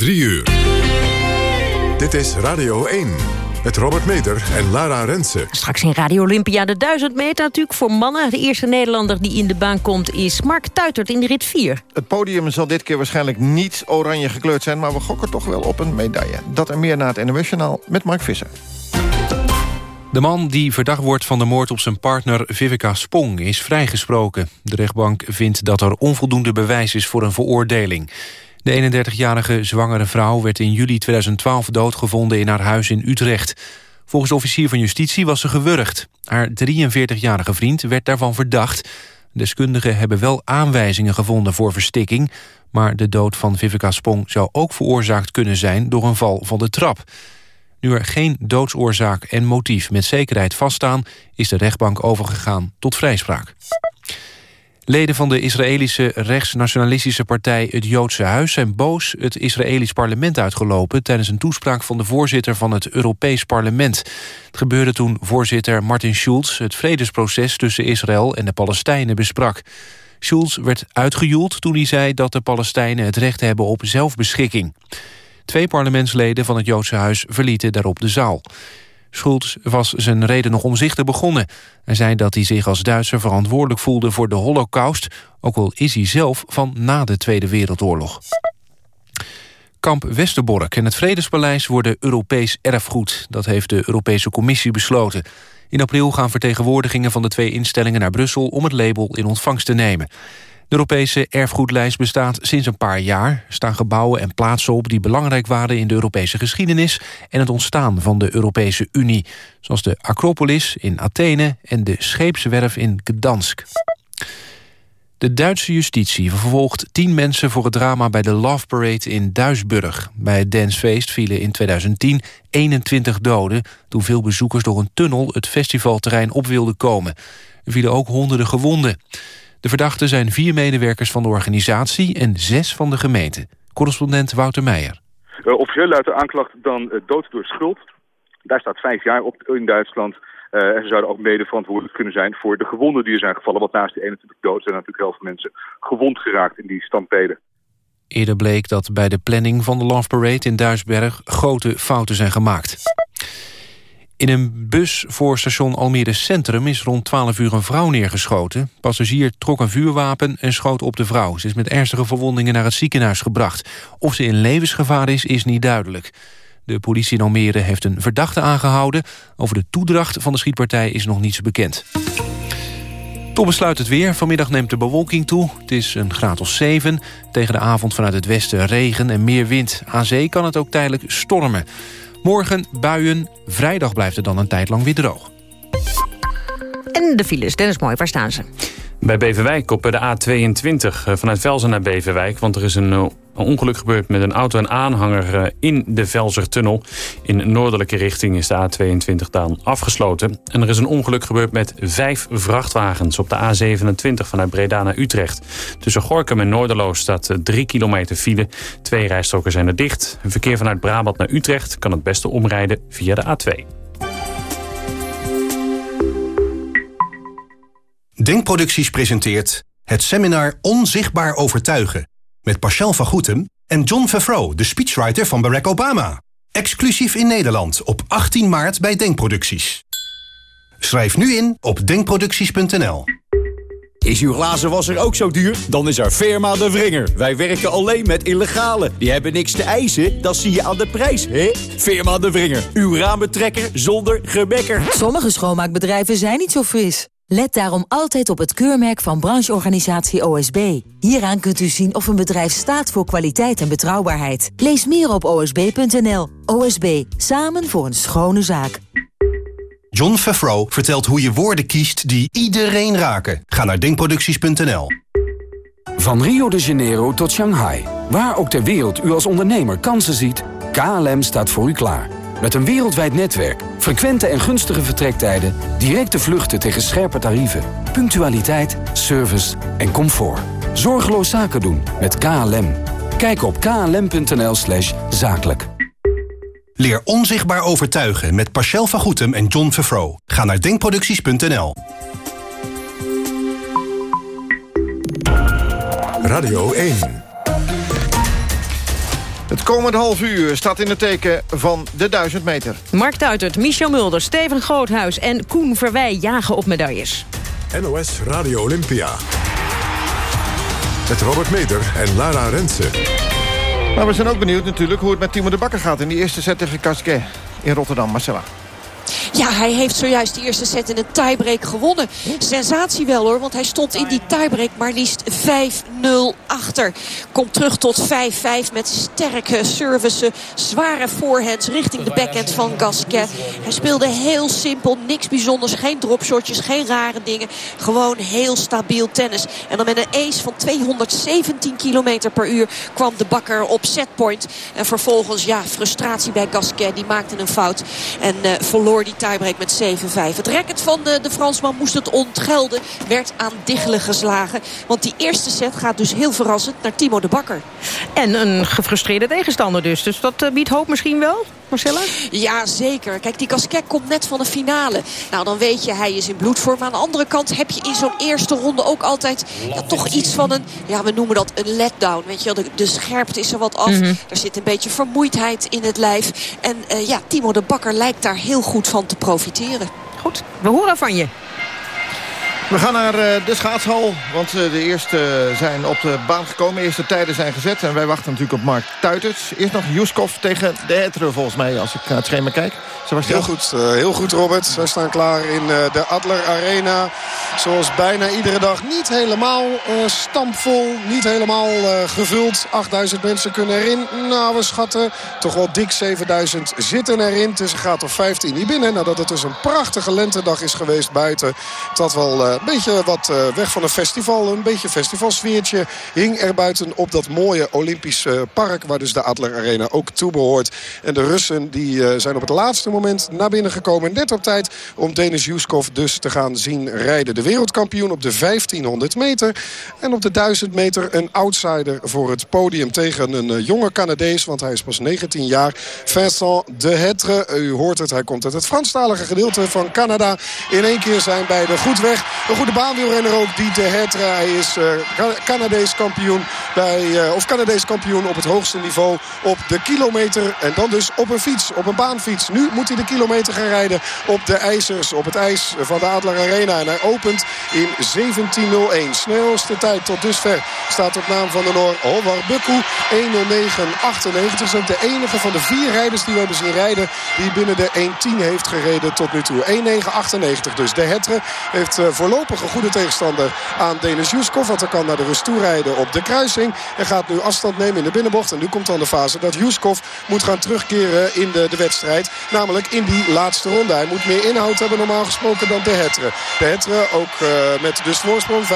3 uur. Dit is Radio 1. Met Robert Meter en Lara Rensen. Straks in Radio Olympia de 1000 meter natuurlijk voor mannen. De eerste Nederlander die in de baan komt is Mark Tuitert in de rit 4. Het podium zal dit keer waarschijnlijk niet oranje gekleurd zijn... maar we gokken toch wel op een medaille. Dat en meer na het NOS Journaal met Mark Visser. De man die verdacht wordt van de moord op zijn partner Vivica Spong is vrijgesproken. De rechtbank vindt dat er onvoldoende bewijs is voor een veroordeling. De 31-jarige zwangere vrouw werd in juli 2012 doodgevonden in haar huis in Utrecht. Volgens officier van justitie was ze gewurgd. Haar 43-jarige vriend werd daarvan verdacht. Deskundigen hebben wel aanwijzingen gevonden voor verstikking... maar de dood van Vivica Spong zou ook veroorzaakt kunnen zijn... door een val van de trap. Nu er geen doodsoorzaak en motief met zekerheid vaststaan... is de rechtbank overgegaan tot vrijspraak. Leden van de Israëlische rechtsnationalistische partij Het Joodse Huis... zijn boos het Israëlisch parlement uitgelopen... tijdens een toespraak van de voorzitter van het Europees Parlement. Het gebeurde toen voorzitter Martin Schulz... het vredesproces tussen Israël en de Palestijnen besprak. Schulz werd uitgejoeld toen hij zei dat de Palestijnen... het recht hebben op zelfbeschikking. Twee parlementsleden van het Joodse Huis verlieten daarop de zaal. Schulz was zijn reden nog omzichtig begonnen. Hij zei dat hij zich als Duitser verantwoordelijk voelde voor de holocaust... ook al is hij zelf van na de Tweede Wereldoorlog. Kamp Westerbork en het Vredespaleis worden Europees erfgoed. Dat heeft de Europese Commissie besloten. In april gaan vertegenwoordigingen van de twee instellingen naar Brussel... om het label in ontvangst te nemen. De Europese erfgoedlijst bestaat sinds een paar jaar. Staan gebouwen en plaatsen op die belangrijk waren in de Europese geschiedenis en het ontstaan van de Europese Unie. Zoals de Acropolis in Athene en de scheepswerf in Gdansk. De Duitse justitie vervolgt tien mensen voor het drama bij de Love Parade in Duisburg. Bij het dancefeest vielen in 2010 21 doden... toen veel bezoekers door een tunnel het festivalterrein op wilden komen. Er vielen ook honderden gewonden. De verdachten zijn vier medewerkers van de organisatie en zes van de gemeente. Correspondent Wouter Meijer. Uh, officieel luidt de aanklacht dan uh, dood door schuld. Daar staat vijf jaar op in Duitsland. Uh, en ze zouden ook mede verantwoordelijk kunnen zijn voor de gewonden die er zijn gevallen. Want naast die 21 dood zijn natuurlijk heel veel mensen gewond geraakt in die stampeden. Eerder bleek dat bij de planning van de Love Parade in Duisberg grote fouten zijn gemaakt. In een bus voor station Almere Centrum is rond 12 uur een vrouw neergeschoten. Passagier trok een vuurwapen en schoot op de vrouw. Ze is met ernstige verwondingen naar het ziekenhuis gebracht. Of ze in levensgevaar is, is niet duidelijk. De politie in Almere heeft een verdachte aangehouden. Over de toedracht van de schietpartij is nog niets bekend. Tot besluit het weer. Vanmiddag neemt de bewolking toe. Het is een graad of 7. Tegen de avond vanuit het westen regen en meer wind. Aan zee kan het ook tijdelijk stormen. Morgen buien, vrijdag blijft het dan een tijd lang weer droog. En de files, Dennis Mooi, waar staan ze? Bij Beverwijk op de A22 eh, vanuit Velzen naar Beverwijk. Want er is een, eh, een ongeluk gebeurd met een auto en aanhanger eh, in de Velzertunnel. In noordelijke richting is de A22 dan afgesloten. En er is een ongeluk gebeurd met vijf vrachtwagens op de A27 vanuit Breda naar Utrecht. Tussen Gorkum en Noorderloos staat 3 kilometer file. Twee rijstroken zijn er dicht. Verkeer vanuit Brabant naar Utrecht kan het beste omrijden via de A2. Denkproducties presenteert het seminar Onzichtbaar Overtuigen... met Pascal van Goetem en John Favreau, de speechwriter van Barack Obama. Exclusief in Nederland op 18 maart bij Denkproducties. Schrijf nu in op denkproducties.nl. Is uw glazenwasser ook zo duur? Dan is er Firma de Vringer. Wij werken alleen met illegale. Die hebben niks te eisen, dat zie je aan de prijs, hè? Firma de Vringer. Uw raambetrekker zonder gebekker. Sommige schoonmaakbedrijven zijn niet zo fris. Let daarom altijd op het keurmerk van brancheorganisatie OSB. Hieraan kunt u zien of een bedrijf staat voor kwaliteit en betrouwbaarheid. Lees meer op osb.nl. OSB, samen voor een schone zaak. John Favreau vertelt hoe je woorden kiest die iedereen raken. Ga naar denkproducties.nl. Van Rio de Janeiro tot Shanghai. Waar ook ter wereld u als ondernemer kansen ziet, KLM staat voor u klaar. Met een wereldwijd netwerk, frequente en gunstige vertrektijden... directe vluchten tegen scherpe tarieven, punctualiteit, service en comfort. Zorgeloos zaken doen met KLM. Kijk op klm.nl slash zakelijk. Leer onzichtbaar overtuigen met Pascal van Goetem en John Favreau. Ga naar denkproducties.nl. Radio 1. Het komende half uur staat in het teken van de 1000 meter. Mark Tuitert, Michel Mulder, Steven Groothuis en Koen Verwij jagen op medailles. NOS Radio Olympia. Met Robert Meder en Lara Rensen. Maar we zijn ook benieuwd natuurlijk hoe het met Timo de Bakker gaat... in die eerste set tegen Casquet in Rotterdam. Marcella. Ja, hij heeft zojuist de eerste set in een tiebreak gewonnen. Sensatie wel hoor, want hij stond in die tiebreak maar liefst 5-0 achter. Komt terug tot 5-5 met sterke service, zware forehands richting de backhand van Gasquet. Hij speelde heel simpel, niks bijzonders, geen dropshotjes, geen rare dingen. Gewoon heel stabiel tennis. En dan met een ace van 217 km per uur kwam de bakker op setpoint. En vervolgens, ja, frustratie bij Gasquet. Die maakte een fout en uh, verloor die tiebreak met 7-5. Het racket van de, de Fransman moest het ontgelden. Werd aan diggelen geslagen. Want die eerste set gaat dus heel verrassend naar Timo de Bakker. En een gefrustreerde tegenstander dus. Dus dat uh, biedt hoop misschien wel, Marcella? Ja, zeker. Kijk, die Gasquet komt net van de finale. Nou, dan weet je, hij is in bloedvorm. Maar aan de andere kant heb je in zo'n eerste ronde ook altijd... Ja, toch iets van een, ja, we noemen dat een letdown. Weet je, de, de scherpte is er wat af. Mm -hmm. Er zit een beetje vermoeidheid in het lijf. En uh, ja, Timo de Bakker lijkt daar heel goed van te profiteren. Goed, we horen van je. We gaan naar uh, de schaatshal, want uh, de eerste zijn op de baan gekomen. Eerste tijden zijn gezet en wij wachten natuurlijk op Mark Tuiters. Eerst nog Juskov tegen de Hetre volgens mij, als ik naar het schema kijk. Sebastian? Heel goed, uh, heel goed Robert. Wij staan klaar in de Adler Arena. Zoals bijna iedere dag. Niet helemaal stampvol, niet helemaal gevuld. 8000 mensen kunnen erin. Nou, we schatten toch wel dik 7000 zitten erin. Het gaat op 15 hier binnen. Nadat het dus een prachtige lentedag is geweest buiten. Dat wel een beetje wat uh, weg van een festival. Een beetje festivalsfeertje hing er buiten op dat mooie Olympisch uh, park... waar dus de Adler Arena ook toe behoort. En de Russen die, uh, zijn op het laatste moment naar binnen gekomen. Net op tijd om Denis Juskov dus te gaan zien rijden. De wereldkampioen op de 1500 meter. En op de 1000 meter een outsider voor het podium tegen een jonge Canadees. Want hij is pas 19 jaar. Vincent de Hetre. U hoort het, hij komt uit het Franstalige gedeelte van Canada. In één keer zijn beide goed weg. Een goede baanwielrenner ook, die de Hertre. Hij is uh, Canadees kampioen, bij, uh, of Canadees kampioen op het hoogste niveau op de kilometer. En dan dus op een fiets, op een baanfiets. Nu moet hij de kilometer gaan rijden op de ijzers, op het ijs van de Adler Arena. En hij opent in 17.01. Snelste tijd tot dusver staat op naam van de Noor Holwar Bukku. 1.09.98 is ook de enige van de vier rijders die we hebben zien rijden... die binnen de 1.10 heeft gereden tot nu toe. 1.9.98 dus. De Hetre heeft uh, voorlopig een goede tegenstander aan Denis Juskov. Want hij kan naar de rust toe rijden op de kruising. En gaat nu afstand nemen in de binnenbocht. En nu komt dan de fase dat Juskov moet gaan terugkeren in de, de wedstrijd. Namelijk in die laatste ronde. Hij moet meer inhoud hebben normaal gesproken dan de Hetre. De Hetre ook uh, met dus voorsprong 25-58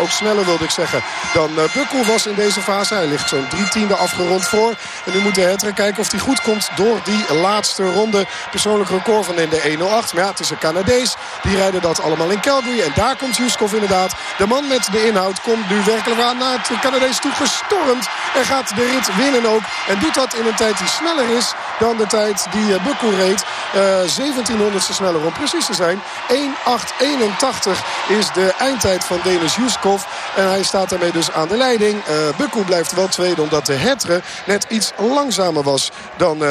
ook sneller wilde ik zeggen dan uh, Bukkel was in deze fase. Hij ligt zo'n drie tiende afgerond voor. En nu moet de Hetre kijken of hij goed komt door die laatste ronde. Persoonlijk record van in de 1.08. Maar ja, het is een Canadees. Die rijden dat allemaal in En daar komt Juskov inderdaad. De man met de inhoud komt nu werkelijk aan naar het Canadees toe gestormd. En gaat de rit winnen ook. En doet dat in een tijd die sneller is dan de tijd die uh, Bukkel reed. Uh, 1700ste sneller om precies te zijn. 1.881 is de eindtijd van Denis Juskov. En hij staat daarmee dus aan de leiding. Uh, Bukkel blijft wel tweede omdat de Hetre net iets langzamer was dan uh,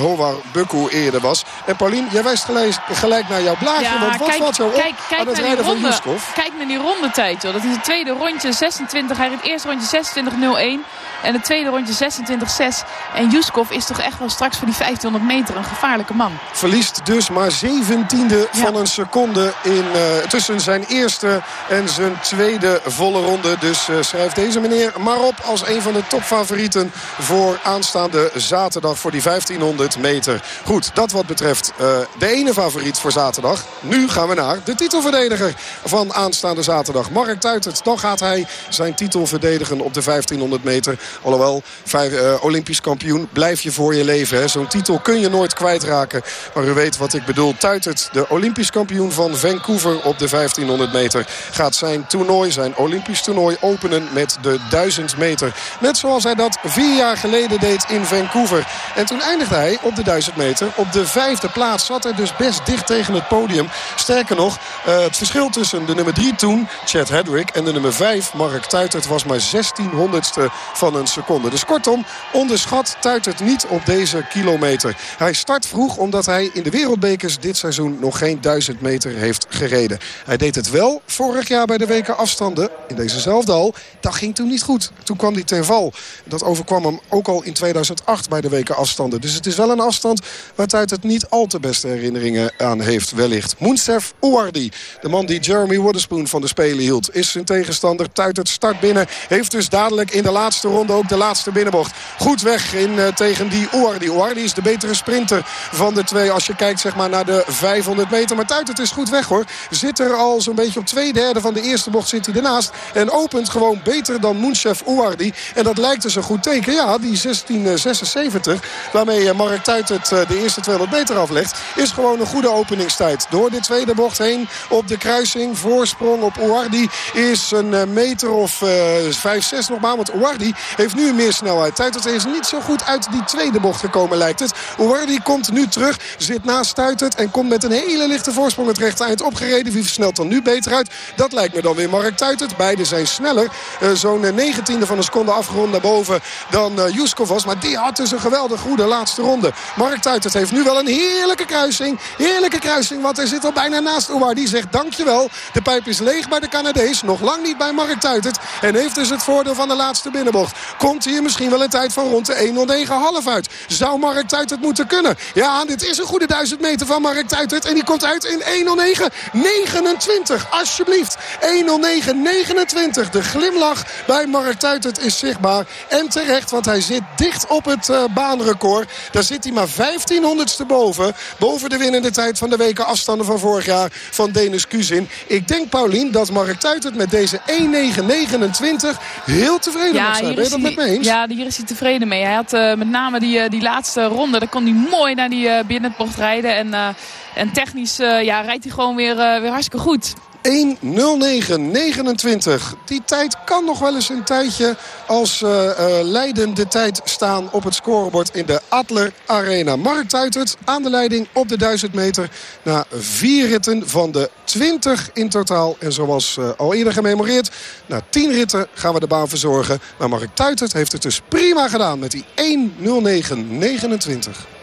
Howar Bukkel eerder was. En Paulien, jij wijst gelijk, gelijk naar jouw blaadje. Ja, want wat kijk, valt jou op kijk, kijk naar die ronde. Kijk naar die rondetijd. Joh. Dat is het tweede rondje 26. Hij het eerste rondje 26.01. En het tweede rondje 26.6. En Juskov is toch echt wel straks voor die 1500 meter een gevaarlijke man. Verliest dus maar zeventiende van een seconde in, uh, tussen zijn eerste en zijn tweede volle ronde. Dus uh, schrijft deze meneer maar op als een van de topfavorieten voor aanstaande zaterdag voor die 1500 meter. Goed, dat wat betreft uh, de ene favoriet voor zaterdag. Nu gaan we naar de titelverdediger van aanstaande zaterdag. Mark Tuitert, dan gaat hij zijn titel verdedigen op de 1500 meter. Alhoewel, vijf, uh, Olympisch kampioen blijf je voor je leven. Zo'n titel kun je nooit kwijtraken. Maar u weet wat ik bedoel. Tuitert, de Olympisch kampioen van Vancouver op de 1500 meter... gaat zijn toernooi, zijn Olympisch toernooi openen met de 1000 meter. Net zoals hij dat vier jaar geleden deed in Vancouver. En toen eindigde hij op de 1000 meter op de vijfde plaats. Zat er dus best dicht tegen het podium. Sterker nog, Uh, het verschil tussen de nummer 3 toen, Chad Hedrick, en de nummer 5, Mark Tuitert, was maar 1600ste van een seconde. Dus kortom, onderschat Tuitert niet op deze kilometer. Hij start vroeg omdat hij in de wereldbekers dit seizoen nog geen 1000 meter heeft gereden. Hij deed het wel vorig jaar bij de weken afstanden in dezezelfde al. Dat ging toen niet goed. Toen kwam hij ten val. Dat overkwam hem ook al in 2008 bij de weken afstanden. Dus het is wel een afstand waar Tuitert niet al te beste herinneringen aan heeft wellicht. Moensef Ouardi, de man die Jeremy Waterspoon van de Spelen hield, is zijn tegenstander. Tuitert start binnen, heeft dus dadelijk in de laatste ronde ook de laatste binnenbocht. Goed weg in, uh, tegen die Ouardi. Ouardi is de betere sprinter van de twee als je kijkt zeg maar, naar de 500 meter. Maar Tuitert is goed weg hoor. Zit er al zo'n beetje op twee derde van de eerste bocht zit hij ernaast. En opent gewoon beter dan Moenchef Ouardi. En dat lijkt dus een goed teken. Ja, die 1676 waarmee eh, Mark Tuitert eh, de eerste 200 meter aflegt... is gewoon een goede openingstijd. Door de tweede bocht heen op de kruising. Voorsprong op Ouardi is een meter of uh, 5-6 nog maar. Want Ouardi heeft nu meer snelheid. Tuitert is niet zo goed uit die tweede bocht gekomen lijkt het. Ouardi komt nu terug, zit naast Tuitert... en komt met een hele lichte voorsprong het rechte eind opgereden. Wie versnelt dan nu beter uit? Dat lijkt me dan weer Mark Tuitert. Beide zijn sneller. Uh, Zo'n negentiende van een seconde afgerond naar boven dan uh, Juskov was. Maar die had dus een geweldig goede laatste ronde. Mark Tuitert heeft nu wel een heerlijke kruising. Heerlijke kruising, want hij zit al bijna naast Ouardi. Zegt dankjewel. De pijp is leeg bij de Canadees. Nog lang niet bij Mark Tuitert. En heeft dus het voordeel van de laatste binnenbocht. Komt hier misschien wel een tijd van rond de 1.09,5 uit. Zou Mark Tuitert moeten kunnen? Ja, dit is een goede duizend meter van Mark Tuitert. En die komt uit in 1.09.29. Alsjeblieft. 1.09.29. De glimlach bij Mark Tuitert is zichtbaar. En terecht, want hij zit dicht op het uh, baanrecord. Daar zit hij maar 1500ste boven. Boven de winnende tijd van de weken afstanden van vorig jaar van Denis Kuzin. Ik denk, Paulien, dat Mark Tuitert met deze 1.929 heel tevreden ja, mag zijn. Ben je dat met me eens? Ja, hier is hij tevreden mee. Hij had uh, met name die, uh, die laatste ronde. Daar kon hij mooi naar die uh, binnenbocht rijden. En, en technisch ja, rijdt hij gewoon weer, weer hartstikke goed. 1.09.29. Die tijd kan nog wel eens een tijdje als uh, uh, leidende tijd staan op het scorebord in de Adler Arena. Mark Tuitert aan de leiding op de 1000 meter na vier ritten van de 20 in totaal. En zoals uh, al eerder gememoreerd, na 10 ritten gaan we de baan verzorgen. Maar Mark Tuitert heeft het dus prima gedaan met die 1.09.29.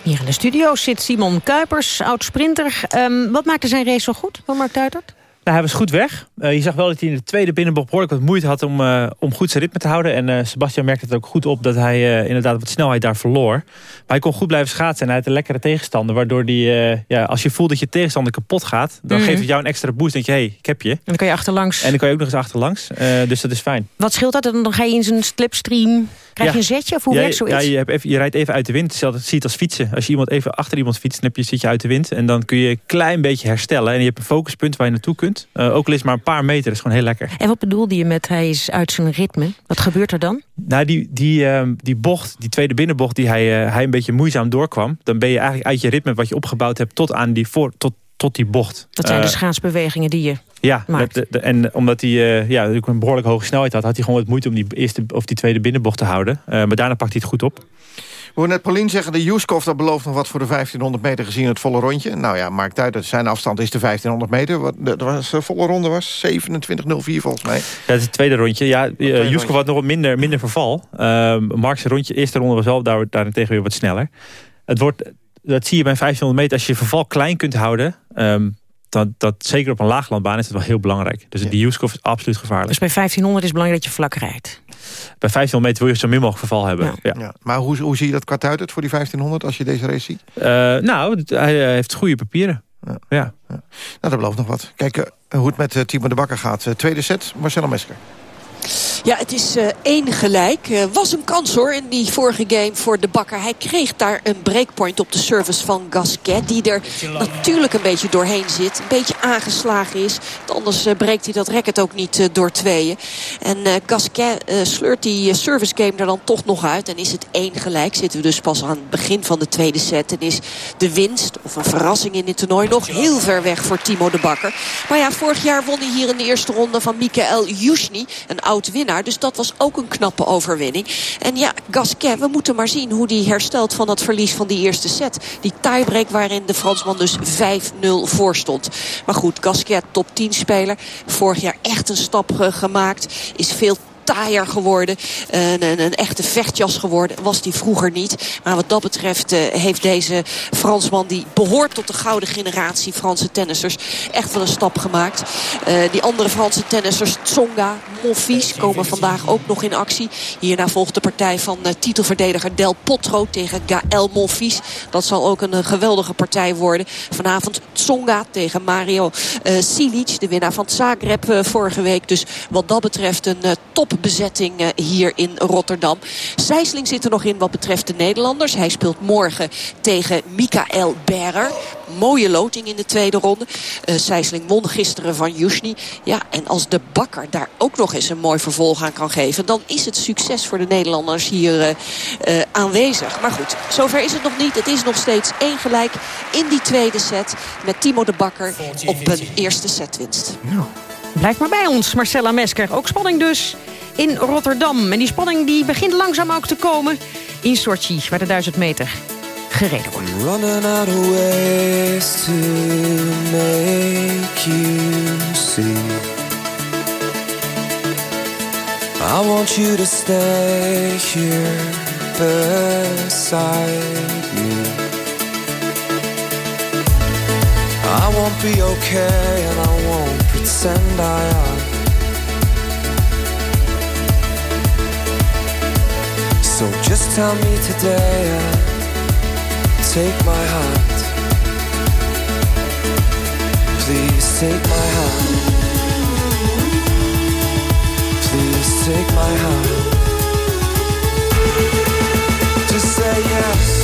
Hier in de studio zit Simon Kuipers, oud-sprinter. Um, wat maakte zijn race zo goed van Mark Tuitert? Nou, hij was goed weg. Uh, je zag wel dat hij in de tweede binnenbocht behoorlijk wat moeite had om, uh, om goed zijn ritme te houden. En uh, Sebastian merkte het ook goed op dat hij inderdaad wat snelheid daar verloor. Maar hij kon goed blijven schaatsen en hij had een lekkere tegenstander. Waardoor die, ja, als je voelt dat je tegenstander kapot gaat, dan mm. geeft het jou een extra boost. denk je, hé, hey, ik heb je. En dan kan je achterlangs. En dan kan je ook nog eens achterlangs. dus dat is fijn. Wat scheelt dat? Dan ga je in zijn slipstream Krijg je een zetje of hoe ja, werkt zoiets? Ja, je, hebt even, je rijdt even uit de wind. Hetzelfde ziet als fietsen. Als je iemand even achter iemand fietst, dan heb je, zit je uit de wind. En dan kun je een klein beetje herstellen. En je hebt een focuspunt waar je naartoe kunt. Uh, ook al is maar een paar meter, dat is gewoon heel lekker. En wat bedoelde je met hij is uit zijn ritme? Wat gebeurt er dan? Nou, die, die, uh, die bocht, die tweede binnenbocht die hij, uh, hij een beetje moeizaam doorkwam. Dan ben je eigenlijk uit je ritme wat je opgebouwd hebt tot aan die voor, tot, tot die bocht. Dat zijn de schaatsbewegingen die je ja, en omdat hij uh, ja, een behoorlijk hoge snelheid had... had hij gewoon wat moeite om die eerste of die tweede binnenbocht te houden. Uh, maar daarna pakt hij het goed op. We hoorden net Paulien zeggen, de Juskov dat belooft nog wat voor de 1500 meter gezien het volle rondje. Nou ja, maakt uit zijn afstand is de 1500 meter. Wat de, was, de volle ronde was 27.04 volgens mij. Ja, dat is het tweede rondje. Ja, uh, Juskov had nog wat minder, minder verval. Uh, Mark's rondje, eerste ronde was wel daar, daarentegen weer wat sneller. Het wordt, dat zie je bij 1500 meter, als je verval klein kunt houden... Um, dat, dat zeker op een laaglandbaan is het wel heel belangrijk. Dus ja. die Juskov is absoluut gevaarlijk. Dus bij 1500 is het belangrijk dat je vlak rijdt? Bij 1500 meter wil je zo min mogelijk verval hebben. Ja. ja. Maar hoe, hoe zie je dat qua het voor die 1500 als je deze race ziet? Uh, nou, hij eh, heeft goede papieren. Ja. ja. Nou, dat belooft nog wat. Kijken uh, hoe het met Timo de Bakker gaat. tweede set, Marcelo Mesker. Ja, het is uh, één gelijk. Uh, was een kans hoor in die vorige game voor de bakker. Hij kreeg daar een breakpoint op de service van Gasquet. Die er natuurlijk een beetje doorheen zit. Een beetje aangeslagen is. Anders uh, breekt hij dat racket ook niet door tweeën. En Gasquet sleurt die service game er dan toch nog uit. En is het één gelijk. Zitten we dus pas aan het begin van de tweede set. En is de winst of een verrassing in dit toernooi nog heel ver weg voor Timo de Bakker. Maar ja, vorig jaar won hij hier in de eerste ronde van Mikael Yushny. Een oud-winnaar. Dus dat was ook een knappe overwinning. En ja, Gasquet, we moeten maar zien hoe die herstelt van dat verlies van die eerste set. Die tiebreak waarin de Fransman dus 5-0 voor stond. Maar goed, Gasquet top 10 speler. Vorig jaar echt een stap gemaakt. Is veel taaier geworden. Een, een, een, echte vechtjas geworden. Was die vroeger niet. Maar wat dat betreft uh, heeft deze Fransman... die behoort tot de gouden generatie Franse tennissers... echt wel een stap gemaakt. Uh, die andere Franse tennissers, Tsonga, Monfils... komen vandaag ook nog in actie. Hierna volgt de partij van uh, titelverdediger Del Potro... tegen Gaël Monfils. Dat zal ook een geweldige partij worden. Vanavond Tsonga tegen Mario Silic. De winnaar van Zagreb vorige week. Dus wat dat betreft een top bezetting hier in Rotterdam. Sijsling zit er nog in wat betreft de Nederlanders. Hij speelt morgen tegen Mikael Berger. Mooie loting in de tweede ronde. Uh, won gisteren van Yushni. Ja, en als de bakker daar ook nog eens een mooi vervolg aan kan geven... dan is het succes voor de Nederlanders hier uh, aanwezig. Maar goed, zover is het nog niet. Het is nog steeds één gelijk in die tweede set... met Timo de Bakker op een eerste setwinst. Nou, blijf maar bij ons, Marcella Mesker. Ook spanning dus in Rotterdam. En die spanning die begint langzaam ook te komen in Sochi, waar de 1000 meter gereden wordt. I want you to stay here beside me. I won't be okay and I won't pretend I am. So just tell me today and take my hand. Please take my hand. Please take my hand. Just say yes.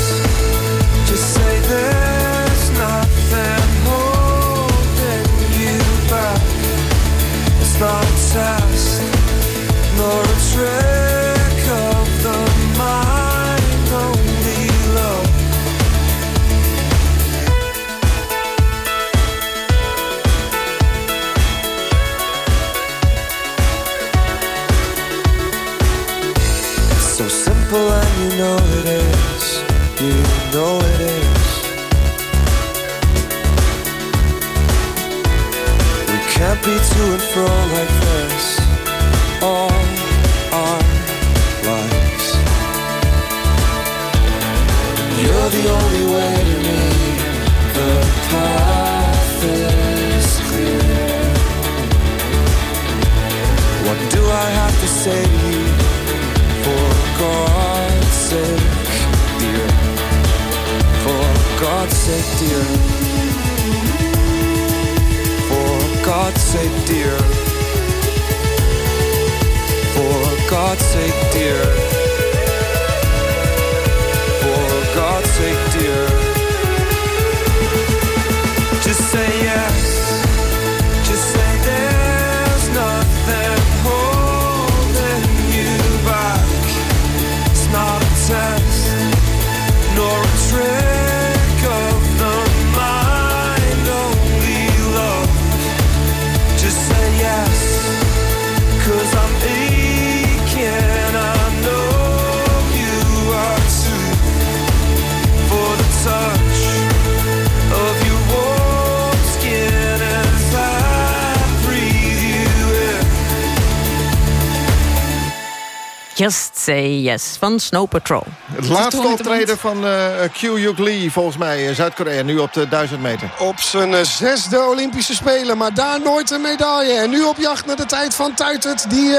Say Yes van Snow Patrol. Het laatste optreden van uh, Kyu-Yuk Lee, volgens mij, uh, Zuid-Korea. Nu op de 1000 meter. Op zijn uh, zesde Olympische Spelen, maar daar nooit een medaille. En nu op jacht naar de tijd van Tuitert. Die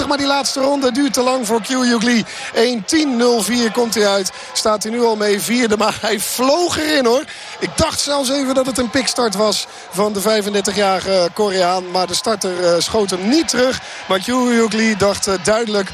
1.09.29, maar die laatste ronde duurt te lang voor Kyu-Yuk Lee. 1.10.04 komt hij uit. Staat hij nu al mee vierde, maar hij vloog erin hoor. Ik dacht zelfs even dat het een pikstart was van de 35-jarige Koreaan. Maar de starter schoot hem niet terug. Maar Kyu-Yuk Lee dacht duidelijk,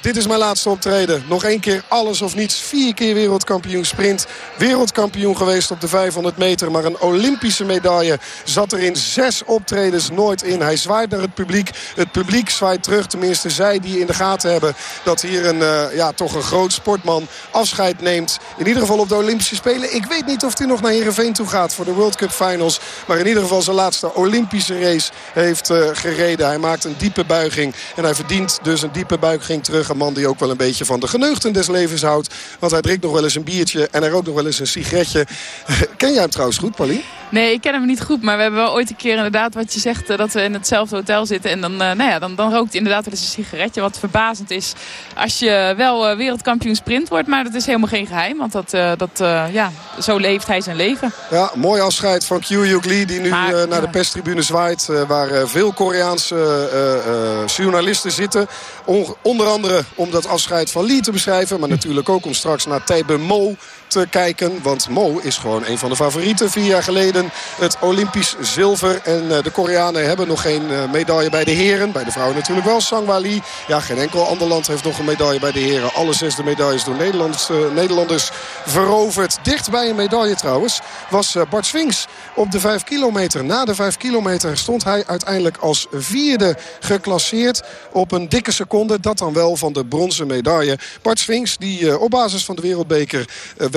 dit is mijn laatste optreden. Nog één keer alles of niets. Vier keer wereldkampioen sprint. Wereldkampioen geweest op de 500 meter. Maar een Olympische medaille zat er in zes optredens nooit in. Hij zwaait naar het publiek. Het publiek zwaait terug. Tenminste, zij die in de gaten hebben dat hier een, uh, ja, toch een groot sportman afscheid neemt. In ieder geval op de Olympische Spelen. Ik weet niet of hij nog naar Heerenveen toe gaat voor de World Cup Finals. Maar in ieder geval zijn laatste Olympische race heeft uh, gereden. Hij maakt een diepe buiging. En hij verdient dus een diepe buiging terug. Een man die ook wel een beetje van de geneugten des levens houdt. Want hij drinkt nog wel eens een biertje en hij rookt nog wel eens een sigaretje. Ken jij hem trouwens goed, Pauline? Nee, ik ken hem niet goed. Maar we hebben wel ooit een keer inderdaad wat je zegt... dat we in hetzelfde hotel zitten. En dan, uh, nou ja, dan, dan rookt hij inderdaad wel eens een sigaretje. Wat verbazend is als je wel uh, wereldkampioen sprint wordt. Maar dat is helemaal geen geheim. Want dat, dat, ja, zo leeft hij zijn leven. Ja, mooi afscheid van Kyu Lee. Die nu maar, naar ja. de perstribune zwaait. waar veel Koreaanse journalisten zitten. On onder andere om dat afscheid van Lee te beschrijven. Maar natuurlijk ook om straks naar Taebe Mo te kijken. Want Mo is gewoon een van de favorieten. Vier jaar geleden het Olympisch zilver. En uh, de Koreanen hebben nog geen uh, medaille bij de heren. Bij de vrouwen natuurlijk wel. Sangwa Lee. Ja, geen enkel ander land heeft nog een medaille bij de heren. Alle zes de medailles door Nederlanders, uh, Nederlanders veroverd. Dicht bij een medaille trouwens was Bart Swings op de 5 kilometer. Na de 5 kilometer stond hij uiteindelijk als vierde geclasseerd. Op een dikke seconde. Dat dan wel van de bronzen medaille. Bart Swings die op basis van de wereldbeker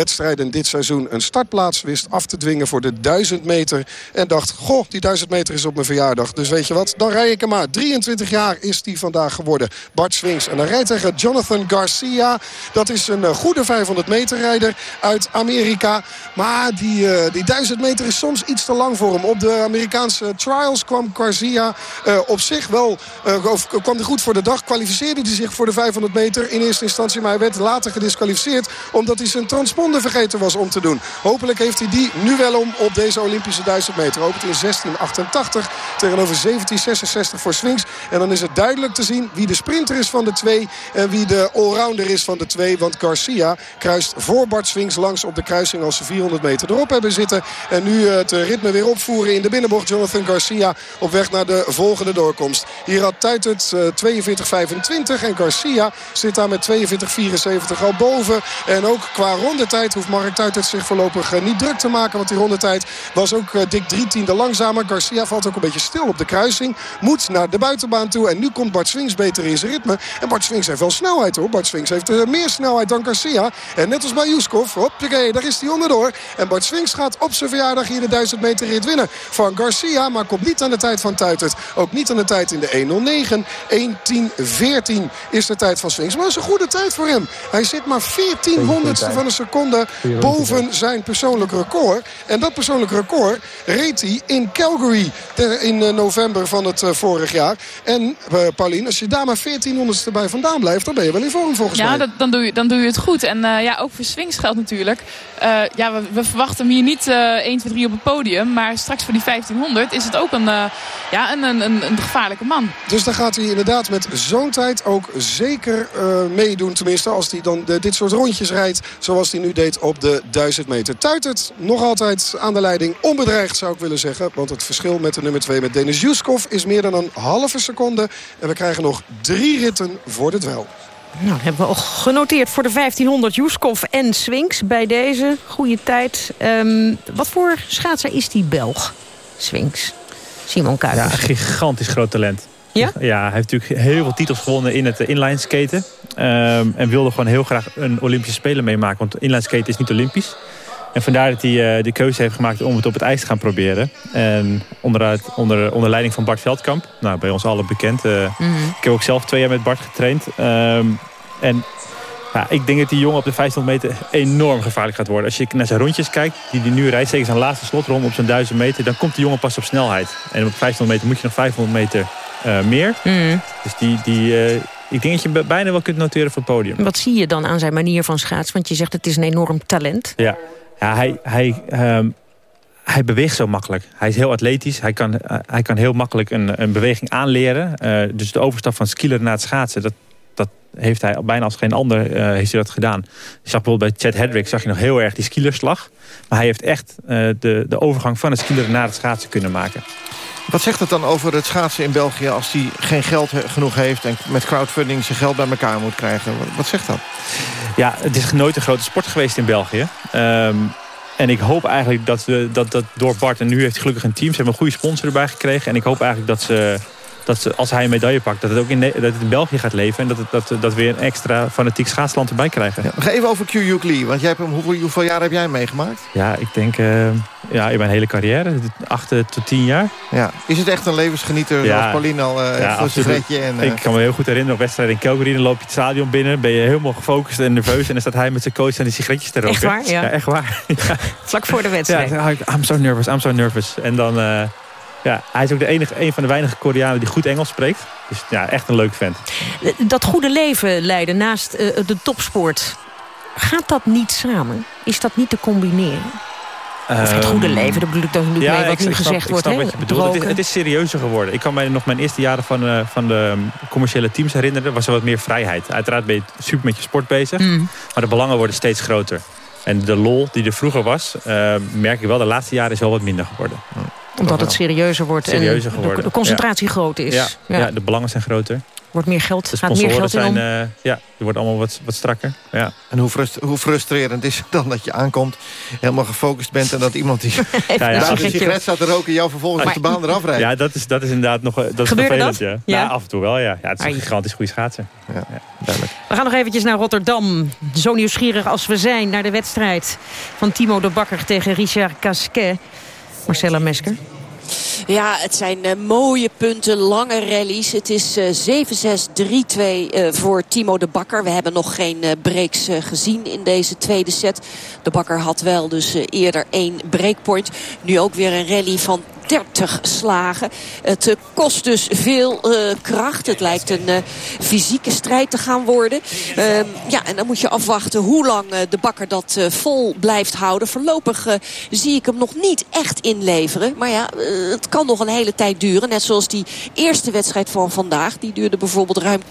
wedstrijden dit seizoen een startplaats wist af te dwingen voor de 1000 meter. En dacht, goh, die 1000 meter is op mijn verjaardag. Dus weet je wat, dan rij ik hem maar. 23 jaar is die vandaag geworden. Bart Swings. En dan rijdt tegen Jonathan Garcia. Dat is een goede 500 meter rijder uit Amerika. Maar die, uh, die 1000 meter is soms iets te lang voor hem. Op de Amerikaanse trials kwam Garcia uh, op zich wel... Of kwam hij goed voor de dag. Kwalificeerde hij zich voor de 500 meter in eerste instantie. Maar hij werd later gedisqualificeerd. Omdat hij zijn transponder vergeten was om te doen. Hopelijk heeft hij die nu wel om op deze Olympische 1000 meter. Opent in 1688 tegenover 1766 voor Swings. En dan is het duidelijk te zien wie de sprinter is van de twee. En wie de allrounder is van de twee. Want Garcia kruist voor Bart Swings langs op de kruising als ze 400 meter erop hebben zitten. En nu het ritme weer opvoeren in de binnenbocht. Jonathan Garcia op weg naar de volgende doorkomst. Hier had Tuit het 42-25. En Garcia zit daar met 42-74 al boven. En ook qua rondetijd hoeft Mark Tuit het zich voorlopig niet druk te maken. Want die rondetijd was ook dik drie tiende langzamer. Garcia valt ook een beetje stil op de kruising. Moet naar de buitenbaan toe. En nu komt Bart Swings beter in zijn ritme. En Bart Swings heeft wel snelheid hoor. Bart Swings heeft uh, meer snelheid dan Garcia. En net als bij Juskov. Hoppakee, daar is hij onderdoor. En Bart Swings gaat op zijn verjaardag hier de 1000 meter rit winnen. Van Garcia, maar komt niet aan de tijd van Tuitert. Ook niet aan de tijd in de 1.09. 1.10.14 is de tijd van Swings. Maar dat is een goede tijd voor hem. Hij zit maar 14 honderdste van een seconde boven zijn persoonlijk record. En dat persoonlijk record reed hij in Calgary in november van het vorig jaar. En uh, Paulien, als je daar maar 1400ste bij vandaan blijft... dan ben je wel in vorm volgens ja, mij. Ja, dan, doe je, dan doe je het goed. En uh, ja, ook voor Swings geldt natuurlijk. Uh, ja, we, we, verwachten hem hier niet 1, 2, 3 op het podium. Maar straks voor die 1500 is het ook een, ja, een, een, een, een, gevaarlijke man. Dus dan gaat hij inderdaad met zo'n tijd ook zeker meedoen. Tenminste, als hij dan de, dit soort rondjes rijdt. Zoals hij nu deed op de 1000 meter. Tuitert nog altijd aan de leiding. Onbedreigd zou ik willen zeggen. Want het verschil met de nummer 2 met Denis Juskov is meer dan een halve seconde. En we krijgen nog drie ritten voor de dwel. Nou, hebben we al genoteerd voor de 1500 Juskov en Swings bij deze. Goede tijd. Um, wat voor schaatser is die Belg, Swings? Simon Kuipers. Ja, een gigantisch groot talent. Ja? Ja, hij heeft natuurlijk heel veel titels gewonnen in het inline skaten. Um, en wilde gewoon heel graag een Olympische Spelen meemaken. Want inline skaten is niet Olympisch. En vandaar dat hij uh, de keuze heeft gemaakt om het op het ijs te gaan proberen. En onder, onder, onder leiding van Bart Veldkamp. Nou, bij ons allen bekend. Uh, mm -hmm. Ik heb ook zelf twee jaar met Bart getraind. Um, en ja, ik denk dat die jongen op de 500 meter enorm gevaarlijk gaat worden. Als je naar zijn rondjes kijkt, die hij nu rijdt, zeker zijn laatste slotronde op zijn 1000 meter, dan komt die jongen pas op snelheid. En op 500 meter moet je nog 500 meter uh, meer. Mm. Dus die, die, uh, ik denk dat je bijna wel kunt noteren voor het podium. Wat zie je dan aan zijn manier van schaatsen? Want je zegt het is een enorm talent. Ja, ja hij, hij, um, hij beweegt zo makkelijk. Hij is heel atletisch. Hij kan, uh, hij kan heel makkelijk een, een beweging aanleren. dus de overstap van skieler naar het schaatsen, dat, dat heeft hij bijna als geen ander uh, heeft hij dat gedaan. Je zag bijvoorbeeld bij Chad Hedrick zag je nog heel erg die skielerslag. Maar hij heeft echt uh, de, de overgang van het skieler naar het schaatsen kunnen maken. Wat zegt het dan over het schaatsen in België... als hij geen geld genoeg heeft en met crowdfunding zijn geld bij elkaar moet krijgen? Wat, wat zegt dat? Ja, het is nooit een grote sport geweest in België. Ehm, en ik hoop eigenlijk dat, we, dat, dat door Bart, en nu heeft hij gelukkig een team... ze hebben een goede sponsor erbij gekregen. En ik hoop eigenlijk dat ze dat ze, als hij een medaille pakt, dat het ook in, dat het in België gaat leven. En dat, het, dat, dat we een extra fanatiek schaatsland erbij krijgen. Ja, nog even over Q Lee, want jij hebt hem, hoeveel, hoeveel jaar heb jij hem meegemaakt? Ja, ik denk uh, ja, in mijn hele carrière, acht tot tien jaar. Ja. Is het echt een levensgenieter, ja. zoals Pauline al uh, ja, en, uh... Ik kan me heel goed herinneren, op wedstrijd in Calgary, dan loop je het stadion binnen, ben je helemaal gefocust en nerveus. En dan staat hij met zijn coach en die sigaretjes te roken. Echt waar? Ja, ja echt waar. Vlak voor de wedstrijd. Ja, I'm so nervous, I'm so nervous. En dan... Ja, hij is ook de enige, een van de weinige Koreanen die goed Engels spreekt. Dus ja, echt een leuk vent. Dat goede leven leiden naast uh, de topsport. Gaat dat niet samen? Is dat niet te combineren? Of het goede Ehm, leven, dat bedoel ik dan nu ja, mee wat ik, nu ik snap, gezegd ik wordt. snap hè? wat je bedoelt. Het is, Drogen. het is serieuzer geworden. Ik kan mij nog mijn eerste jaren van, eh, van de um, commerciële teams herinneren. was er wat meer vrijheid. Uiteraard ben je super met je sport bezig. Mm. Maar de belangen worden steeds groter. En de lol die er vroeger was, eh, merk ik wel, de laatste jaren is wel wat minder geworden. Omdat het serieuzer wordt Serieuzer en de- geworden. de, concentratie groot is. Ja, ja. de belangen zijn groter. Wordt meer geld, De gaat meer geld in zijn, om. eh, ja, die wordt allemaal wat, wat strakker. Ja. En hoe, frust- hoe frustrerend is het dan dat je aankomt... helemaal gefocust bent en dat iemand die Ja, ja, daar een sigaret staat te roken... jou vervolgens op de baan eraf rijdt? Ja, dat is, dat is inderdaad nog eh, dat is Gebeurde vervelend. dat? Ja. Ja. Ja, af en toe wel. Ja. Ja, het is Ai. een gigantisch goede schaatser. Ja, duidelijk. We gaan nog eventjes naar Rotterdam. Zo nieuwsgierig als we zijn naar de wedstrijd van Timo de Bakker tegen Richard Casquet. Marcella Mesker. Ja, het zijn eh, mooie punten, lange rallies. Het is eh 7-6, 3-2 eh, voor Timo de Bakker. We hebben nog geen eh, breaks eh, gezien in deze tweede set. De Bakker had wel dus eh, eerder één breakpoint. Nu ook weer een rally van 30 slagen. Het eh, kost dus veel eh, kracht. Het lijkt een eh, fysieke strijd te gaan worden. Ehm, ja, en dan moet je afwachten hoe lang de bakker dat vol blijft houden. Voorlopig zie ik hem nog niet echt inleveren. Maar ja, het kan nog een hele tijd duren. Net zoals die eerste wedstrijd van vandaag. Die duurde bijvoorbeeld ruim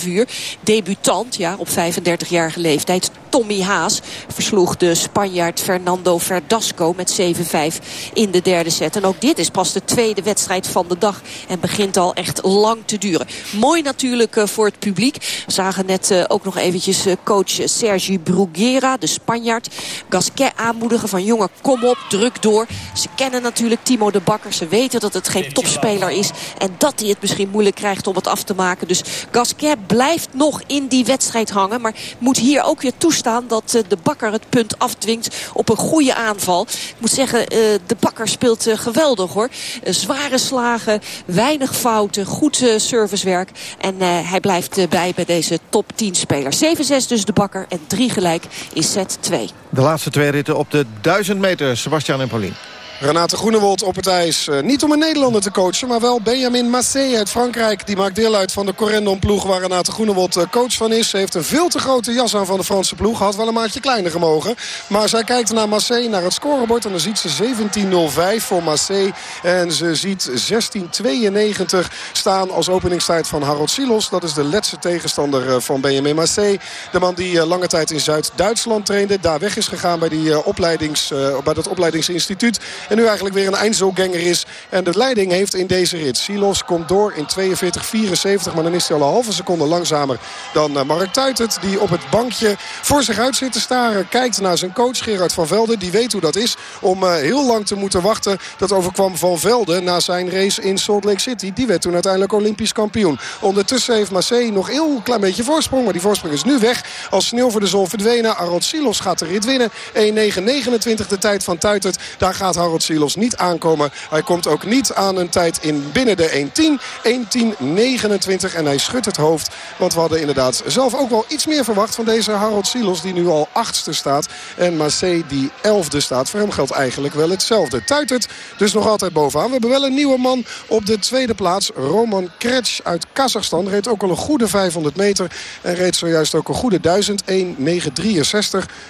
2,5 uur. Debutant, ja, op 35-jarige leeftijd. Tommy Haas versloeg de Spanjaard Fernando Verdasco met 7-5 in de derde set. En ook dit is pas de tweede wedstrijd van de dag en begint al echt lang te duren. Mooi natuurlijk eh, voor het publiek. We zagen net eh, ook nog eventjes eh, coach Sergi Bruguera, de Spanjaard, Gasquet aanmoedigen van jongen kom op, druk door. Ze kennen natuurlijk Timo de Bakker. Ze weten dat het geen topspeler is en dat hij het misschien moeilijk krijgt om het af te maken. Dus Gasquet blijft nog in die wedstrijd hangen, maar moet hier ook weer toestaan dat eh, de Bakker het punt afdwingt op een goede aanval. Ik moet zeggen, eh, de Bakker speelt eh, geweldig hoor. Zware slagen, weinig fouten, goed servicewerk. En hij blijft bij bij deze top 10 speler. 7-6 dus de Bakker en 3 gelijk in set 2. De laatste twee ritten op de 1000 meter, Sebastian en Paulien. Renate Groenewold op het ijs. Eh, niet om een Nederlander te coachen, maar wel Benjamin Massé uit Frankrijk. Die maakt deel uit van de Corendon ploeg waar Renate Groenewold eh, coach van is. Ze heeft een veel te grote jas aan van de Franse ploeg. Had wel een maatje kleiner gemogen. Maar zij kijkt naar Massé, naar het scorebord. En dan ziet ze 17.05 voor Massé. En ze ziet 16.92 staan als openingstijd van Harold Silos. Dat is de letse tegenstander eh, van Benjamin Massé. De man die lange tijd in Zuid-Duitsland trainde. Daar weg is gegaan bij, die, opleidings, bij dat opleidingsinstituut. En nu eigenlijk weer een eindselganger is. En de leiding heeft in deze rit. Silos komt door in 42-74. Maar dan is hij al een halve seconde langzamer dan eh, Mark Tuitert. Die op het bankje voor zich uit zit te staren. Kijkt naar zijn coach Gerard van Velde. Die weet hoe dat is om eh, heel lang te moeten wachten. Dat overkwam Van Velde na zijn race in Salt Lake City. Die werd toen uiteindelijk Olympisch kampioen. Ondertussen heeft Massé nog heel klein beetje voorsprong. Maar die voorsprong is nu weg. Als sneeuw voor de zon verdwenen. Harold Silos gaat de rit winnen. 1.9.29 de tijd van Tuitert. Daar gaat Harold Silos niet aankomen. Hij komt ook niet aan een tijd in binnen de 1.10. 1.10.29 en hij schudt het hoofd. Want we hadden inderdaad zelf ook wel iets meer verwacht van deze Harold Silos. Die nu al achtste staat. En Massé die elfde staat. Voor hem geldt eigenlijk wel hetzelfde. Tuitert dus nog altijd bovenaan. We hebben wel een nieuwe man op de tweede plaats. Roman Kretsch uit Kazachstan. Reed ook al een goede 500 meter. En reed zojuist ook een goede 1000. 1.963.